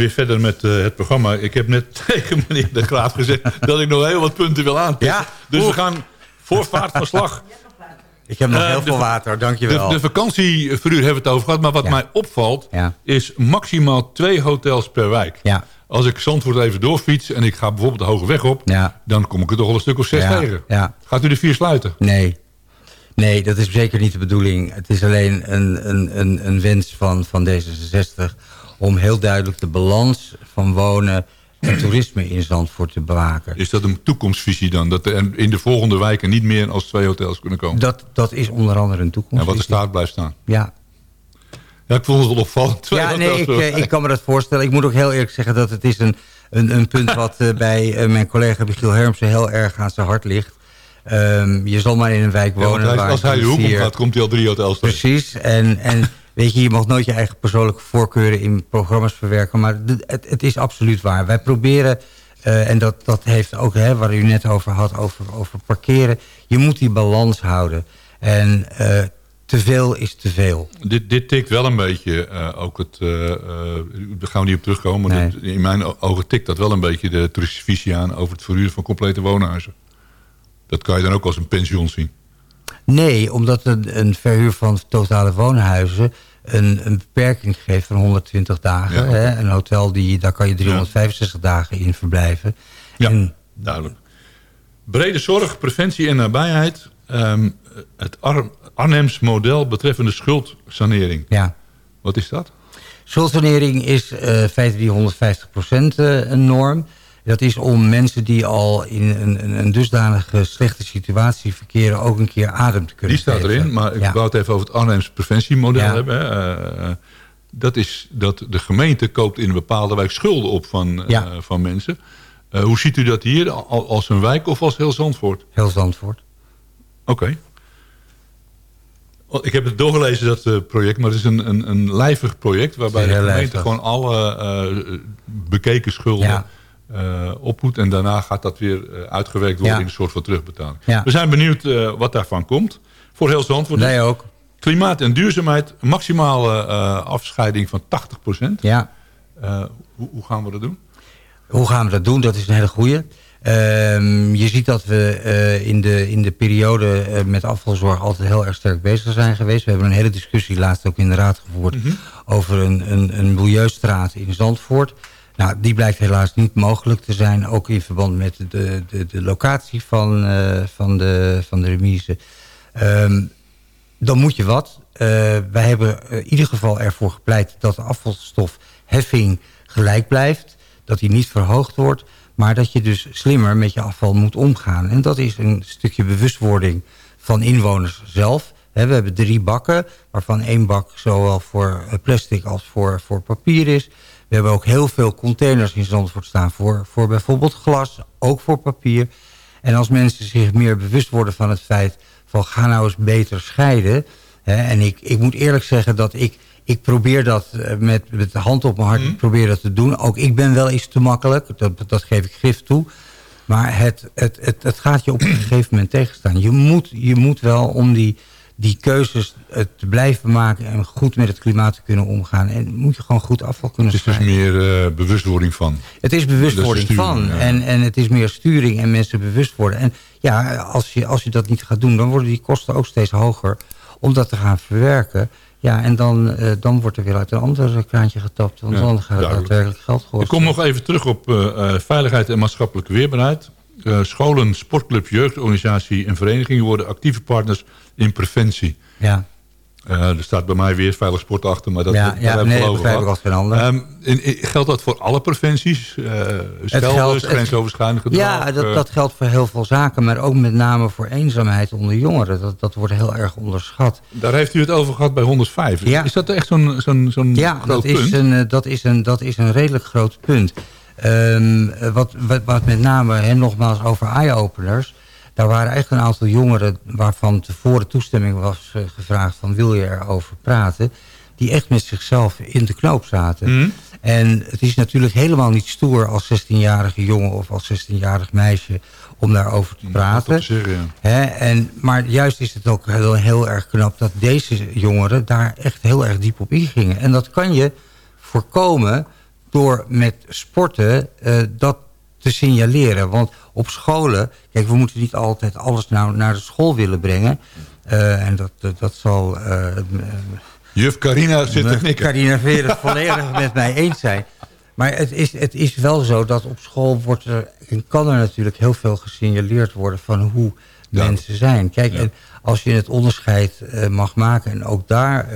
Weer verder met eh, het programma. Ik heb net tegen meneer De Graaf gezegd dat ik nog heel wat punten wil aantikken. Dus we gaan voor vaart van slag. Ik heb nog Eh, heel veel water, dankjewel. De, de vakantieverhuur hebben we het over gehad. Maar wat mij opvalt, Ja. is maximaal twee hotels per wijk. Ja. Als ik Zandvoort even doorfiets en ik ga bijvoorbeeld de Hoge Weg op... Ja. dan kom ik er toch wel een stuk of zes Ja, tegen. ja. Gaat u de vier sluiten? Nee. Nee, dat is zeker niet de bedoeling. Het is alleen een, een, een, een wens van, van D66... om heel duidelijk de balans van wonen en toerisme in Zandvoort te bewaken. Is dat een toekomstvisie dan? Dat er in de volgende wijken niet meer als twee hotels kunnen komen? Dat, dat is onder andere een toekomst. En wat er staat blijft staan. Ja. Ja, ik vond het wel opvallend. Twee Ja, nee, ik, eh, ik kan me dat voorstellen. Ik moet ook heel eerlijk zeggen dat het is een, een, een punt... wat eh, bij eh, mijn collega Michiel Hermsen heel erg aan zijn hart ligt. Ehm, je zal maar in een wijk Ja, wonen hij- waar als hij de hoek komt hij al drie hotels. Precies. En, en weet je, je mag nooit je eigen persoonlijke voorkeuren in programma's verwerken. Maar het, het is absoluut waar. Wij proberen, eh, en dat, dat heeft ook, hè, waar u net over had, over, over parkeren. Je moet die balans houden. En eh, te veel is te veel. Dit, dit tikt wel een beetje, eh, ook het, daar gaan we niet op terugkomen, maar dit- in mijn ogen tikt dat wel een beetje de toeristische visie aan over het verhuren van complete woonhuizen. Dat kan je dan ook als een pensioen zien. Nee, omdat een, een verhuur van totale woonhuizen een, een beperking geeft van 120 dagen. Ja. Hè? Een hotel, die, daar kan je 365 dagen in verblijven. Ja, duidelijk. Brede zorg, preventie en nabijheid. Ehm, het Ar Arnhems model betreffende schuldsanering. Ja. Wat is dat? Schuldsanering is eh feitelijk die 150% eh, een norm. Dat is om mensen die al in een, een, dusdanige slechte situatie verkeren... ook een keer adem te kunnen Die staat geven. erin, maar ik Ja. wou het even over het Arnhems preventiemodel Ja. hebben. hè. Eh, dat is dat de gemeente koopt in een bepaalde wijk schulden op van, eh, van mensen. Eh, hoe ziet u dat hier? Al- Als een wijk of als heel Zandvoort? Heel Zandvoort. Oké. Ik heb het doorgelezen, dat eh, project, maar het is een, een, een lijvig project... waarbij de gemeente lijvig. gewoon alle eh, bekeken schulden Opvoedt... en daarna gaat dat weer eh, uitgewerkt worden Ja. in een soort van terugbetaling. Ja. We zijn benieuwd eh, wat daarvan komt. Voor heel Zandvoort. Wij ook. Klimaat en duurzaamheid, maximale afscheiding van 80%. Ja. Hoe, hoe gaan we dat doen? Hoe gaan we dat doen? Dat is een hele goeie. Ehm, je ziet dat we in, de, in de periode met afvalzorg altijd heel erg sterk bezig zijn geweest. We hebben een hele discussie laatst ook in de raad gevoerd over een, een, een milieustraat in Zandvoort. Nou, die blijkt helaas niet mogelijk te zijn, ook in verband met de, de, de locatie van, eh, van, de, van de remise. Ehm, dan moet je wat. Eh, wij hebben eh, in ieder geval ervoor gepleit dat de afvalstofheffing gelijk blijft. Dat die niet verhoogd wordt. Maar dat je dus slimmer met je afval moet omgaan. En dat is een stukje bewustwording van inwoners zelf. We hebben drie bakken, waarvan één bak zowel voor plastic als voor, voor papier is. We hebben ook heel veel containers in Zandvoort staan voor, voor bijvoorbeeld glas, ook voor papier. En als mensen zich meer bewust worden van het feit van ga nou eens beter scheiden. Hè, en ik, ik moet eerlijk zeggen dat ik, ik probeer dat eh, met, met de hand op mijn hart, ik probeer dat te doen. Ook ik ben wel eens te makkelijk, dat, dat geef ik grif toe. Maar het, het, het, het gaat je op een gegeven moment tegenstaan. Je moet, je moet wel om die, die keuzes eh, te blijven maken... en goed met het klimaat te kunnen omgaan. En moet je gewoon goed afval kunnen Het is dus meer uh, bewustwording van. Het is bewustwording sturing, van. Ja. En, en het is meer sturing en mensen bewust worden. En ja, als je, als je dat niet gaat doen... dan worden die kosten ook steeds hoger om dat te gaan verwerken... Ja, en dan, uh, dan wordt er weer uit een ander kraantje getapt. Want ja, dan gaat het daadwerkelijk geld kosten. Ik kom nog even terug op uh, veiligheid en maatschappelijke weerbaarheid. Scholen, sportclub, jeugdorganisatie en verenigingen worden actieve partners in preventie. Ja. Uh, er staat bij mij weer veilig sport achter, maar dat, ja, dat ja, nee, ik als geen ander. Um, in, in, geldt dat voor alle preventies? Uh, Schelders, grensoverschrijdend gedrag? Ja, dat, dat geldt voor heel veel zaken, maar ook met name voor eenzaamheid onder jongeren. Dat, dat wordt heel erg onderschat. Daar heeft u het over gehad bij 105. Ja. Is dat echt zo'n zo'n zo'n ja, groot dat punt? Is een, dat, is een, dat is een redelijk groot punt. Um, wat, wat, wat, met name, hè, nogmaals over eye-openers... daar waren echt een aantal jongeren waarvan tevoren toestemming was uh, gevraagd... van wil je erover praten... die echt met zichzelf in de knoop zaten. Mm. En het is natuurlijk helemaal niet stoer als 16-jarige jongen... of als 16-jarig meisje om daarover te praten. Hè? En, maar juist is het ook heel, heel erg knap dat deze jongeren... daar echt heel erg diep op ingingen. En dat kan je voorkomen door met sporten uh, dat te signaleren. Want op scholen, kijk, we moeten niet altijd alles nou naar de school willen brengen. Uh, en dat, dat, dat zal... Uh, Juf Carina zit te knikken. Carina Veren volledig met mij eens zijn. Maar het is, het is wel zo dat op school wordt er, en kan er natuurlijk heel veel gesignaleerd worden van hoe ja. mensen zijn. Kijk, ja. als je het onderscheid uh, mag maken, en ook daar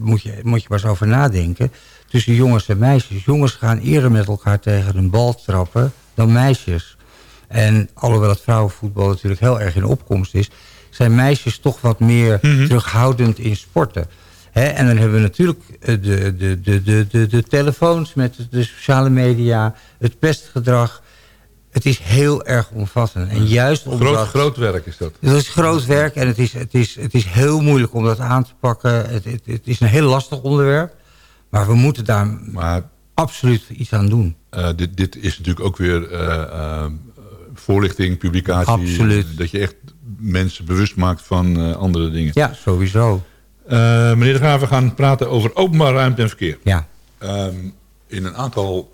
moet, je, moet je maar eens over nadenken tussen jongens en meisjes. Jongens gaan eerder met elkaar tegen een bal trappen dan meisjes. En alhoewel het vrouwenvoetbal natuurlijk heel erg in opkomst is... zijn meisjes toch wat meer mm -hmm. terughoudend in sporten. He, en dan hebben we natuurlijk de, de, de, de, de, de telefoons met de sociale media... het pestgedrag. Het is heel erg omvattend. En juist omdat, groot, groot werk is dat. Dat is groot werk en het is, het, is, het is heel moeilijk om dat aan te pakken. Het, het, het is een heel lastig onderwerp. Maar we moeten daar maar, absoluut iets aan doen. Uh, dit, dit is natuurlijk ook weer uh, uh, voorlichting, publicatie. Absoluut. Dat je echt mensen bewust maakt van andere dingen. Ja, sowieso. meneer De Graaf, we gaan praten over openbare ruimte en verkeer. Ja. Um, in een aantal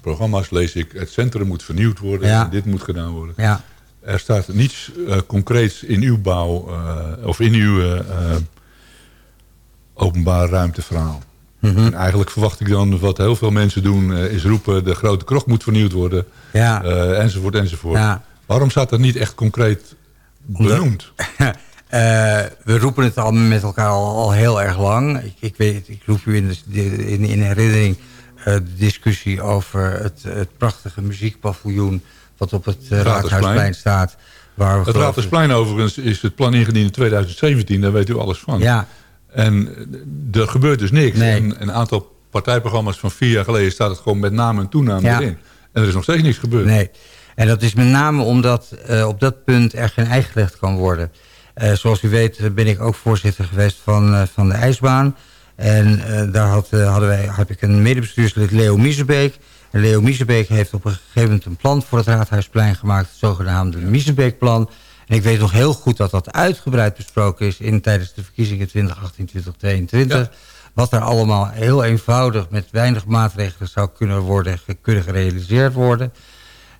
programma's lees ik... het centrum moet vernieuwd worden. Ja. Dit moet gedaan worden. Ja. Er staat niets concreets in uw bouw... of in uw openbare ruimteverhaal. Mhm. Mm -hmm. En eigenlijk verwacht ik dan wat heel veel mensen doen... Uh, is roepen de grote krocht moet vernieuwd worden. Ja. Uh, enzovoort, enzovoort. Ja. Waarom staat dat niet echt concreet benoemd? uh, we roepen het al met elkaar al, al heel erg lang. Ik, ik, weet, ik roep u in, de, in, in herinnering de discussie over het, het prachtige muziekpaviljoen... wat op het Raadhuisplein staat. Waar we het Raadhuisplein overigens is het plan ingediend in 2017. Daar weet u alles van. Ja. En er gebeurt dus niks. Nee. En een aantal partijprogramma's van vier jaar geleden staat het gewoon met naam en toename ja. erin. En er is nog steeds niks gebeurd. Nee. En dat is met name omdat uh, op dat punt er geen ei gelegd kan worden. Uh, zoals u weet ben ik ook voorzitter geweest van, uh, van de ijsbaan. En daar had, hadden wij, heb ik een medebestuurslid, Leo Miezebeek. En Leo Miezebeek heeft op een gegeven moment een plan voor het Raadhuisplein gemaakt. Het zogenaamde Miezebeekplan. En ik weet nog heel goed dat dat uitgebreid besproken is... In, tijdens de verkiezingen 2018, 2022. Ja. Wat er allemaal heel eenvoudig met weinig maatregelen zou kunnen worden... kunnen gerealiseerd worden.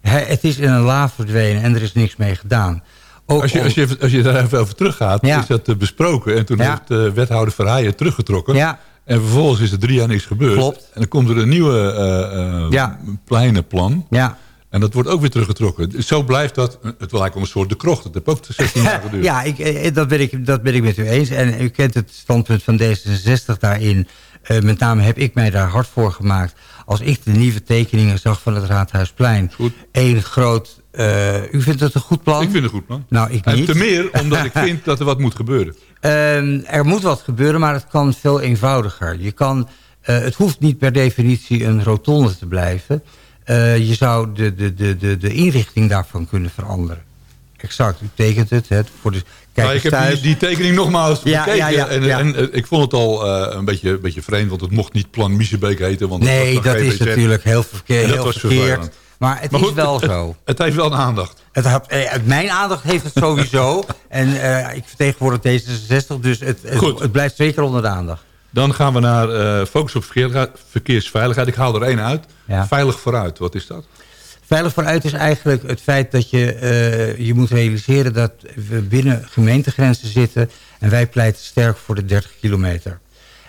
Het is in een laaf verdwenen en er is niks mee gedaan. Ook als, je, als, je, als je daar even over teruggaat, ja. is dat besproken. En toen ja. heeft uh, wethouder Verheijen teruggetrokken. Ja. En vervolgens is er drie jaar niks gebeurd. Klopt. En dan komt er een nieuwe uh, uh, ja. pleinenplan. Ja. En dat wordt ook weer teruggetrokken. Zo blijft dat, het lijkt wel een soort de krocht. Dat heeft ook 16 jaar geduurd. ja, ik, dat, ben ik, dat ben ik met u eens. En u kent het standpunt van D66 daarin. Uh, met name heb ik mij daar hard voor gemaakt. Als ik de nieuwe tekeningen zag van het Raadhuisplein. Goed. Eén groot... Uh, u vindt het een goed plan? Ik vind het een goed plan. Nou, ik en niet. te meer omdat ik vind dat er wat moet gebeuren. Uh, er moet wat gebeuren, maar het kan veel eenvoudiger. Je kan, het hoeft niet per definitie een rotonde te blijven... Uh, je zou de, de, de, de, de inrichting daarvan kunnen veranderen. Exact, u tekent het. het voor de nou, ik heb thuis. die, die, tekening nogmaals ja, bekeken. Ja, ja, en, en, en, ik vond het al uh, een, beetje, een beetje vreemd, want het mocht niet Plan Miezebeek heten. Want nee, dat, dat is natuurlijk heel, verkeer, dat heel was verkeerd. Maar het is wel zo. Het heeft wel een aandacht. Het, eh, mijn aandacht heeft het sowieso. en uh, ik vertegenwoordig D66, dus het, het, het, blijft zeker onder de aandacht. Dan gaan we naar uh, focus op verkeersveiligheid. Ik haal er één uit. Veilig vooruit, wat is dat? Veilig vooruit is eigenlijk het feit dat je, je moet realiseren... dat we binnen gemeentegrenzen zitten... en wij pleiten sterk voor de 30 kilometer.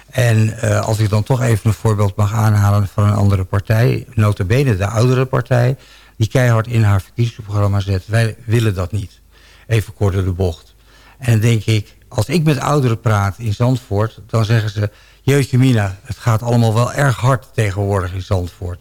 En uh, als ik dan toch even een voorbeeld mag aanhalen van een andere partij... notabene de oudere partij... die keihard in haar verkiezingsprogramma zet... wij willen dat niet. Even kort de bocht. En dan denk ik, als ik met ouderen praat in Zandvoort... dan zeggen ze, jeetje mina, het gaat allemaal wel erg hard tegenwoordig in Zandvoort.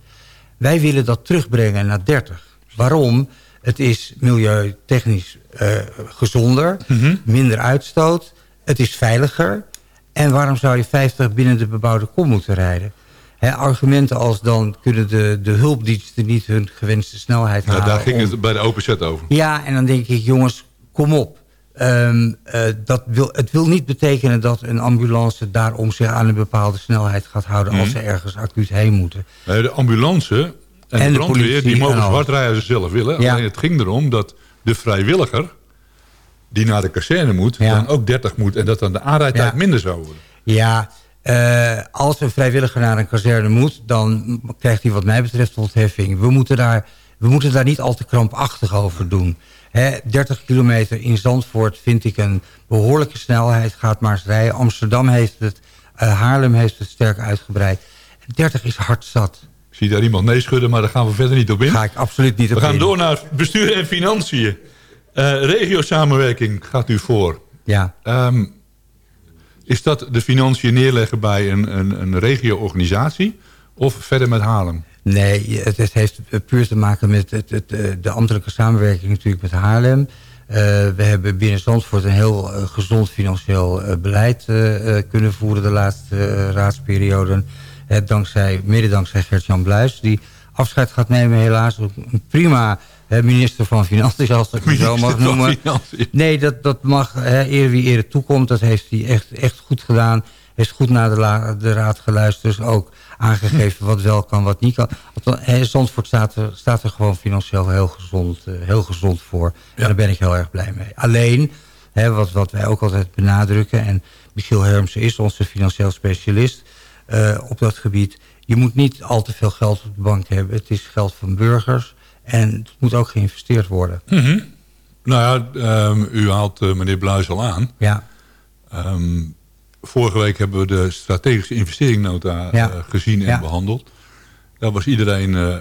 Wij willen dat terugbrengen naar 30. Waarom? Het is milieutechnisch uh, gezonder, mm minder uitstoot... Het is veiliger. En waarom zou je 50 binnen de bebouwde kom moeten rijden? argumenten als dan kunnen de, de hulpdiensten niet hun gewenste snelheid halen. Ja, daar ging het bij de open set over. Ja, en dan denk ik, jongens, kom op. Um, uh, dat wil, het wil niet betekenen dat een ambulance daarom zich aan een bepaalde snelheid gaat houden... als mhm. ze ergens acuut heen moeten. Nee, de ambulance en, en de, brandweer, die mogen zwart rijden als ze zelf willen. Ja. Alleen het ging erom dat de vrijwilliger die naar de kazerne moet, dan ook 30 moet. En dat dan de aanrijdtijd minder zou worden. Ja, uh, als een vrijwilliger naar een kazerne moet... dan krijgt hij wat mij betreft ontheffing. We moeten daar, we moeten daar niet al te krampachtig over doen. Hè, 30 kilometer in Zandvoort vind ik een behoorlijke snelheid. Gaat maar eens rijden. Amsterdam heeft het, uh, Haarlem heeft het sterk uitgebreid. 30 is hard zat. Ik zie daar iemand nee schudden, maar daar gaan we verder niet op in. Ga ik absoluut niet op We gaan door naar bestuur en financiën. Uh, regio-samenwerking gaat u voor. Ja. Um, is dat de financiën neerleggen bij een, een, een regio-organisatie of verder met Haarlem? Nee, het, het, heeft puur te maken met het, het, eh, de ambtelijke samenwerking natuurlijk met Haarlem. Uh, we hebben binnen Zandvoort een heel uh, gezond financieel beleid kunnen voeren de laatste raadsperioden. dankzij, mede dankzij Gert-Jan Bluis, die afscheid gaat nemen helaas. Een prima minister van Financiën, als ik het zo mag noemen. Nee, dat, dat mag hè, eer wie eer toekomt. Dat heeft hij echt, echt goed gedaan. Heeft goed naar de, de raad geluisterd. Dus ook aangegeven wat wel kan, wat niet kan. Zandvoort staat er, staat er gewoon financieel heel gezond, uh, heel gezond voor. En daar ben ik heel erg blij mee. Alleen, hè, wat, wat wij ook altijd benadrukken... en Michiel Hermsen is onze financieel specialist uh, op dat gebied... je moet niet al te veel geld op de bank hebben. Het is geld van burgers... En het moet ook geïnvesteerd worden. Mm Nou ja, um, u haalt uh, meneer Bluis al aan. Ja. Um, vorige week hebben we de strategische investeeringnota ja. uh, gezien en ja. behandeld. Daar was iedereen uh,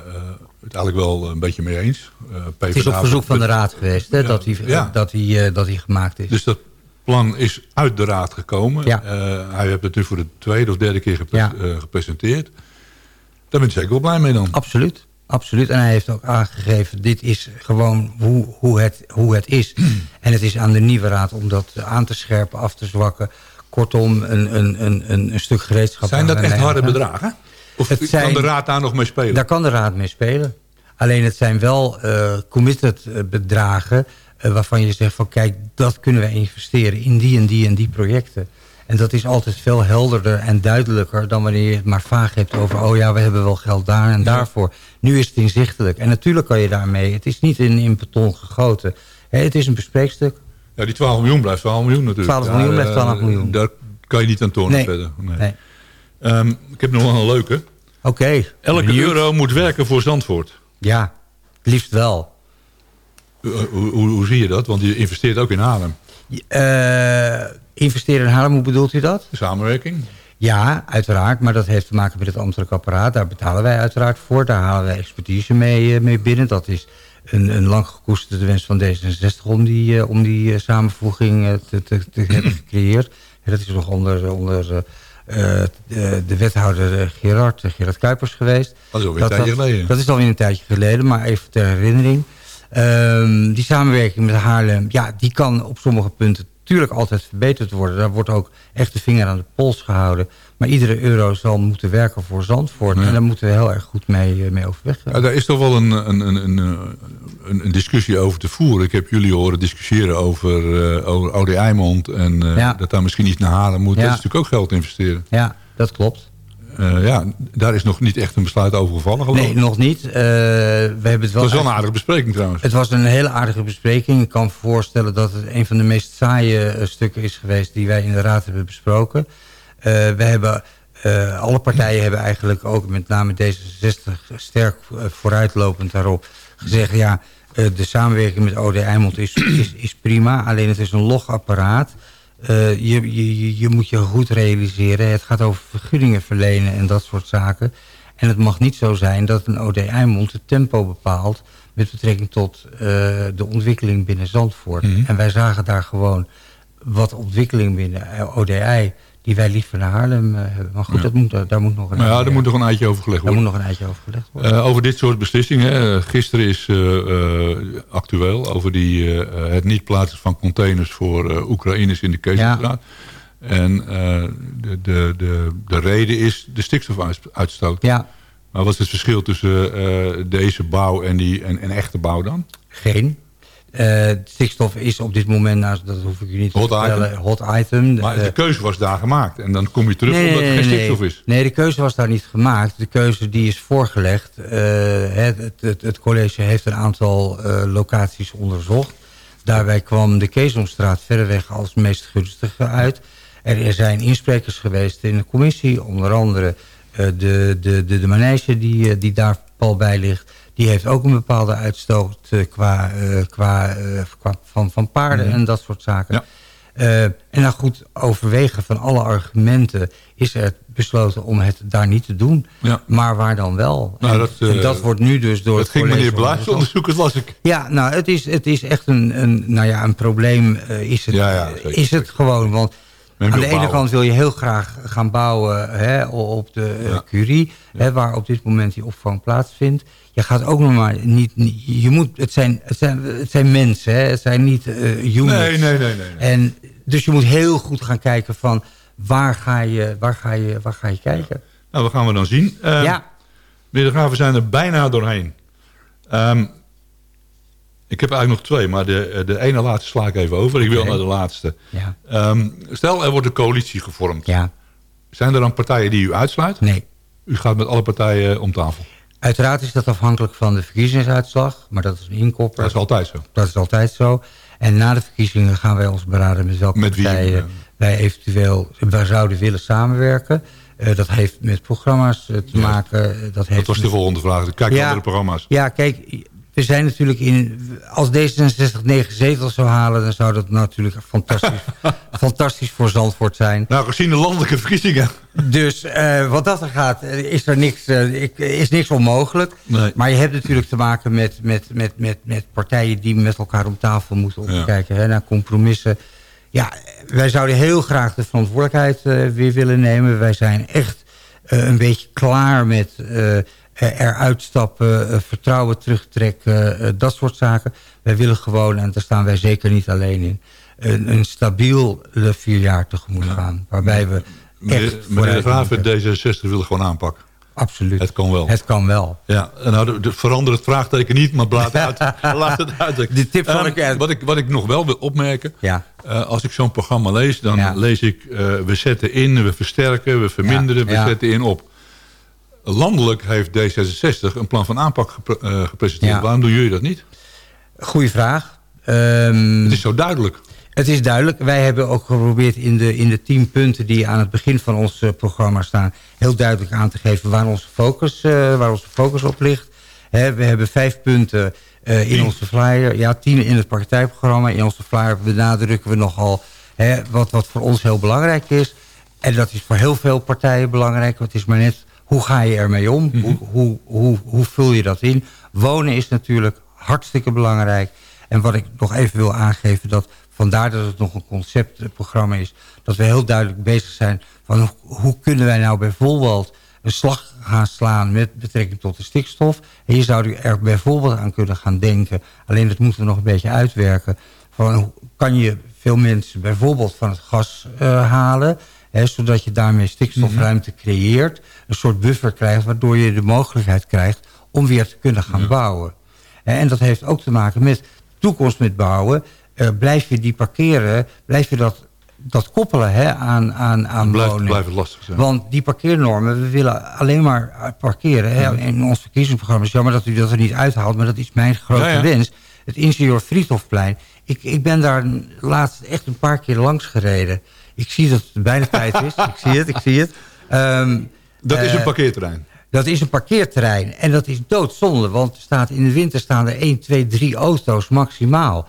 het eigenlijk wel een beetje mee eens. het is op verzoek van de raad geweest hè, dat, hij, dat, hij, dat hij gemaakt is. Dus dat plan is uit de raad gekomen. Ja. hij heeft het nu voor de tweede of derde keer gepre gepresenteerd. Daar ben ik zeker wel blij mee dan. Absoluut. Absoluut. En hij heeft ook aangegeven, dit is gewoon hoe, hoe, het, hoe het is. en het is aan de nieuwe raad om dat aan te scherpen, af te zwakken. Kortom, een, een, een, een stuk gereedschap. Zijn dat echt harde bedragen? Of het kan de raad daar nog mee spelen? Daar kan de raad mee spelen. Alleen het zijn wel uh, committed eh, bedragen... Uh, waarvan je zegt van kijk, dat kunnen we investeren in die en die en die projecten. En dat is altijd veel helderder en duidelijker dan wanneer je het maar vaag hebt over... oh ja, we hebben wel geld daar en daarvoor. Nu is het inzichtelijk. En natuurlijk kan je daarmee... het is niet in, in beton gegoten. het is een bespreekstuk. Ja, die 12 miljoen blijft 12 miljoen natuurlijk. 12 miljoen blijft 12 miljoen. Daar kan je niet aan tonen verder. Nee. nee. Um, ik heb nog wel een leuke. Oké. Elke euro moet werken voor Zandvoort. Ja, liefst wel. Hoe, hoe, hoe, zie je dat? Want je investeert ook in Haarlem. Uh, investeren in Haarlem, hoe bedoelt u dat? Samenwerking. Ja, uiteraard. Maar dat heeft te maken met het ambtelijk apparaat. Daar betalen wij uiteraard voor. Daar halen wij expertise mee, mee binnen. Dat is een, een lang gekoesterde wens van D66 om die, uh, om die uh, samenvoeging te, te, te hebben gecreëerd. En dat is nog onder, onder de, de, wethouder Gerard, Gerard Kuipers geweest. Dat is alweer een tijdje geleden. Dat is alweer een tijdje geleden, maar even ter herinnering. Um, die samenwerking met Haarlem, ja, die kan op sommige punten natuurlijk altijd verbeterd worden. Daar wordt ook echt de vinger aan de pols gehouden. Maar iedere euro zal moeten werken voor Zandvoort. En daar moeten we heel erg goed mee, eh, mee overweg Ja, daar is toch wel een, een, een, een, een discussie over te voeren. Ik heb jullie horen discussiëren over, uh, over Oude Eimond. En uh, dat daar misschien iets naar halen moet. Dat is natuurlijk ook geld investeren. Ja, dat klopt. ja, daar is nog niet echt een besluit over gevallen geloof Nee, nog niet. we hebben het, wel het was wel een aardige bespreking trouwens. Het was een hele aardige bespreking. Ik kan me voorstellen dat het een van de meest saaie stukken is geweest... die wij in de Raad hebben besproken. We hebben... alle partijen hebben eigenlijk ook met name D66 sterk vooruitlopend daarop gezegd... ja, de samenwerking met OD Eimond is, is, is prima. Alleen het is een logapparaat. Uh, je, je, je moet je goed realiseren. Het gaat over vergunningen verlenen en dat soort zaken. En het mag niet zo zijn dat een OD Eimond het tempo bepaalt... met betrekking tot uh, de ontwikkeling binnen Zandvoort. Mm -hmm. En wij zagen daar gewoon wat ontwikkeling binnen ODI die wij liever naar Haarlem uh, hebben. Maar goed, Ja. dat moet, daar moet nog een Maar ja, daar moet nog een eitje over gelegd daar worden. moet nog een eitje over gelegd worden. Eh, over dit soort beslissingen. hè. Gisteren is eh, eh, actueel over die, eh, eh, het niet plaatsen van containers voor eh, Oekraïners in de Keesomstraat. En eh, de, de, de, de reden is de stikstofuitstoot. Ja. Maar wat is het verschil tussen eh, deze bouw en, die, en, en echte bouw dan? Geen. Eh, stikstof is op dit moment, nou, dat hoef ik u niet te vertellen, item. hot item. Maar Eh, de keuze was daar gemaakt. En dan kom je terug omdat er geen stikstof is. Nee, de keuze was daar niet gemaakt. De keuze die is voorgelegd. Eh, het, het, het, college heeft een aantal locaties onderzocht. Daarbij kwam de Keesomstraat verreweg als meest gunstige uit. Er zijn insprekers geweest in de commissie. Onder andere de, de, de, de manege die, die daar pal bij ligt. Die heeft ook een bepaalde uitstoot eh, qua, eh, qua, eh, qua van, van paarden Mhm. en dat soort zaken. En nou goed, overwegen van alle argumenten is er besloten om het daar niet te doen. Ja. Maar waar dan wel? Nou, en, dat, en dat wordt nu dus door Dat het ging meneer onderzocht. onderzoeken, las ik. Ja, nou, het is, het is echt een, een, nou ja, een probleem. is, het, Ja, ja, zeker, is het gewoon. Want Men aan de ene kant wil je heel graag gaan bouwen hè, op de Curie, hè, waar op dit moment die opvang plaatsvindt. Je gaat ook nog maar niet. je moet, het, zijn, het, zijn, het zijn mensen, hè, het zijn niet eh units. Nee, nee, nee, nee. En, dus je moet heel goed gaan kijken van waar ga je, waar ga je, waar ga je kijken. Nou, wat gaan we dan zien? Eh, Ja. Meneer de Graaf, we zijn er bijna doorheen. Ehm, ik heb eigenlijk nog twee, maar de, de ene laatste sla ik even over. Ik wil naar de laatste. Ja. Ehm, stel, er wordt een coalitie gevormd. Ja. Zijn er dan partijen die u uitsluit? Nee. U gaat met alle partijen om tafel. Uiteraard is dat afhankelijk van de verkiezingsuitslag, maar dat is een inkopper. Dat is altijd zo. Dat is altijd zo. En na de verkiezingen gaan wij ons beraden met welke Met wie, partijen ja. wij eventueel wij zouden willen samenwerken. Eh, dat heeft met programma's eh, te maken. Eh, dat, heeft Dat was de volgende vraag. Kijk naar Ja. andere programma's. Ja, kijk, we zijn natuurlijk in... Als D66 negen zetels zou halen... dan zou dat natuurlijk fantastisch, fantastisch voor Zandvoort zijn. Nou, gezien de landelijke verkiezingen. Dus eh, wat dat er gaat, eh, is er niks, eh, ik- is niks onmogelijk. Nee. Maar je hebt natuurlijk te maken met, met, met, met, met partijen... die met elkaar om tafel moeten om te Ja. kijken hè, naar compromissen. Ja, wij zouden heel graag de verantwoordelijkheid weer willen nemen. Wij zijn echt een beetje klaar met eruit stappen, eh, vertrouwen terugtrekken, eh, dat soort zaken. Wij willen gewoon, en daar staan wij zeker niet alleen in... een, een stabiel eh, vier jaar tegemoet gaan. Waarbij we echt meneer de vooruit Graaf moeten. en D66 willen gewoon aanpakken. Absoluut. Het kan wel. Het kan wel. Ja, nou, de, de- verander het vraagteken niet, maar laat het uit. laat het uit. Die tip zal Ehm, ik. Wat ik, wat ik nog wel wil opmerken. Ja. eh, als ik zo'n programma lees, dan Ja. lees ik... eh, we zetten in, we versterken, we verminderen, Ja, we zetten in op. Landelijk heeft D66 een plan van aanpak gepre- eh, gepresenteerd. Ja. Waarom doen jullie dat niet? Goeie vraag. Ehm, Het is zo duidelijk. Het is duidelijk. Wij hebben ook geprobeerd in de, in de tien punten die aan het begin van ons eh, programma staan... heel duidelijk aan te geven waar onze focus, eh, waar onze focus op ligt. Hè, we hebben vijf punten in onze flyer. Ja, tien in het partijprogramma. In onze flyer benadrukken we nogal hè, wat, wat voor ons heel belangrijk is. En dat is voor heel veel partijen belangrijk. Want het is maar net, hoe ga je ermee om? hoe, hoe, hoe, hoe vul je dat in? Wonen is natuurlijk hartstikke belangrijk. En wat ik nog even wil aangeven... dat vandaar dat het nog een conceptprogramma is... dat we heel duidelijk bezig zijn... van hoe, kunnen wij nou bijvoorbeeld een slag gaan slaan... met betrekking tot de stikstof. En hier zouden er bijvoorbeeld aan kunnen gaan denken... alleen dat moeten we nog een beetje uitwerken... van hoe kan je veel mensen bijvoorbeeld van het gas eh, halen... Zodat je daarmee stikstofruimte creëert... een soort buffer krijgt... waardoor je de mogelijkheid krijgt om weer te kunnen gaan bouwen. En dat heeft ook te maken met toekomst met bouwen. Eh, blijf je die parkeren, blijf je dat dat koppelen hè, aan, aan, aan blijft, blijft het lastig zijn. Want die parkeernormen, we willen alleen maar parkeren. Hè. In ons verkiezingsprogramma is jammer dat u dat er niet uithaalt... maar dat is mijn grote ja. wens. Het ingenieur Friedhofplein. Ik, ik ben daar laatst echt een paar keer langs gereden. Ik zie dat het bijna tijd is. ik zie het, ik zie het. Ehm, Dat is eh, een parkeerterrein. dat is een parkeerterrein. En dat is doodzonde. Want er staat, in de winter staan er 1, 2, 3 auto's maximaal.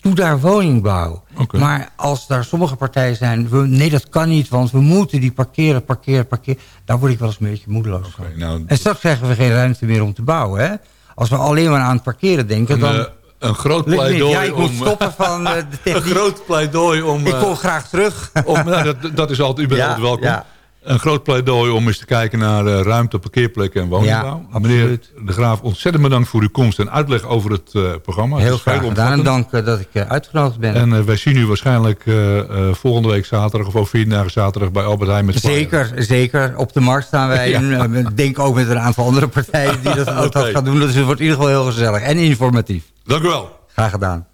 Doe daar woningbouw. Maar als daar sommige partijen zijn... We, nee, dat kan niet, want we moeten die parkeren, parkeren, parkeren. Daar word ik wel eens een beetje moedeloos van. nou, en straks krijgen we geen ruimte meer om te bouwen. Hè? Als we alleen maar aan het parkeren denken... Een, dan... eh, een groot pleidooi Ja, ik moet om- stoppen van eh, de techniek. Een groot pleidooi om... Ik eh, kom graag terug. Om, nou, dat, dat is altijd, u bent Ja, altijd welkom. ja. Een groot pleidooi om eens te kijken naar eh, ruimte, parkeerplekken en woningbouw. Ja, Meneer De Graaf, ontzettend bedankt voor uw komst en uitleg over het eh, programma. Heel graag gedaan. En dank eh, dat ik eh, uitgenodigd ben. En wij zien u waarschijnlijk eh, eh, volgende week zaterdag of over vier dagen zaterdag bij Albert Heijn met. Zeker, zeker. Op de markt staan wij. Ja. En, ik denk ook met een aantal andere partijen die dat, dat Oké. gaan doen. Dus het wordt in ieder geval heel gezellig en informatief. Dank u wel. Graag gedaan.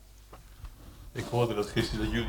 Ik hoorde dat gisteren dat jullie...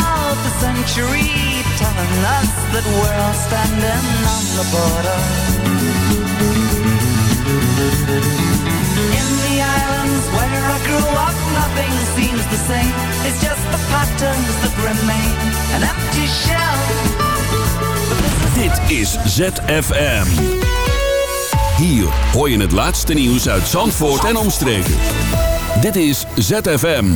the century telling us that we're all standing on the border. In the islands where I grew up, nothing seems the same. It's just the patterns that remain, an empty shell. Dit is ZFM. Hier hoor je het laatste nieuws uit Zandvoort en omstreken. Dit is ZFM.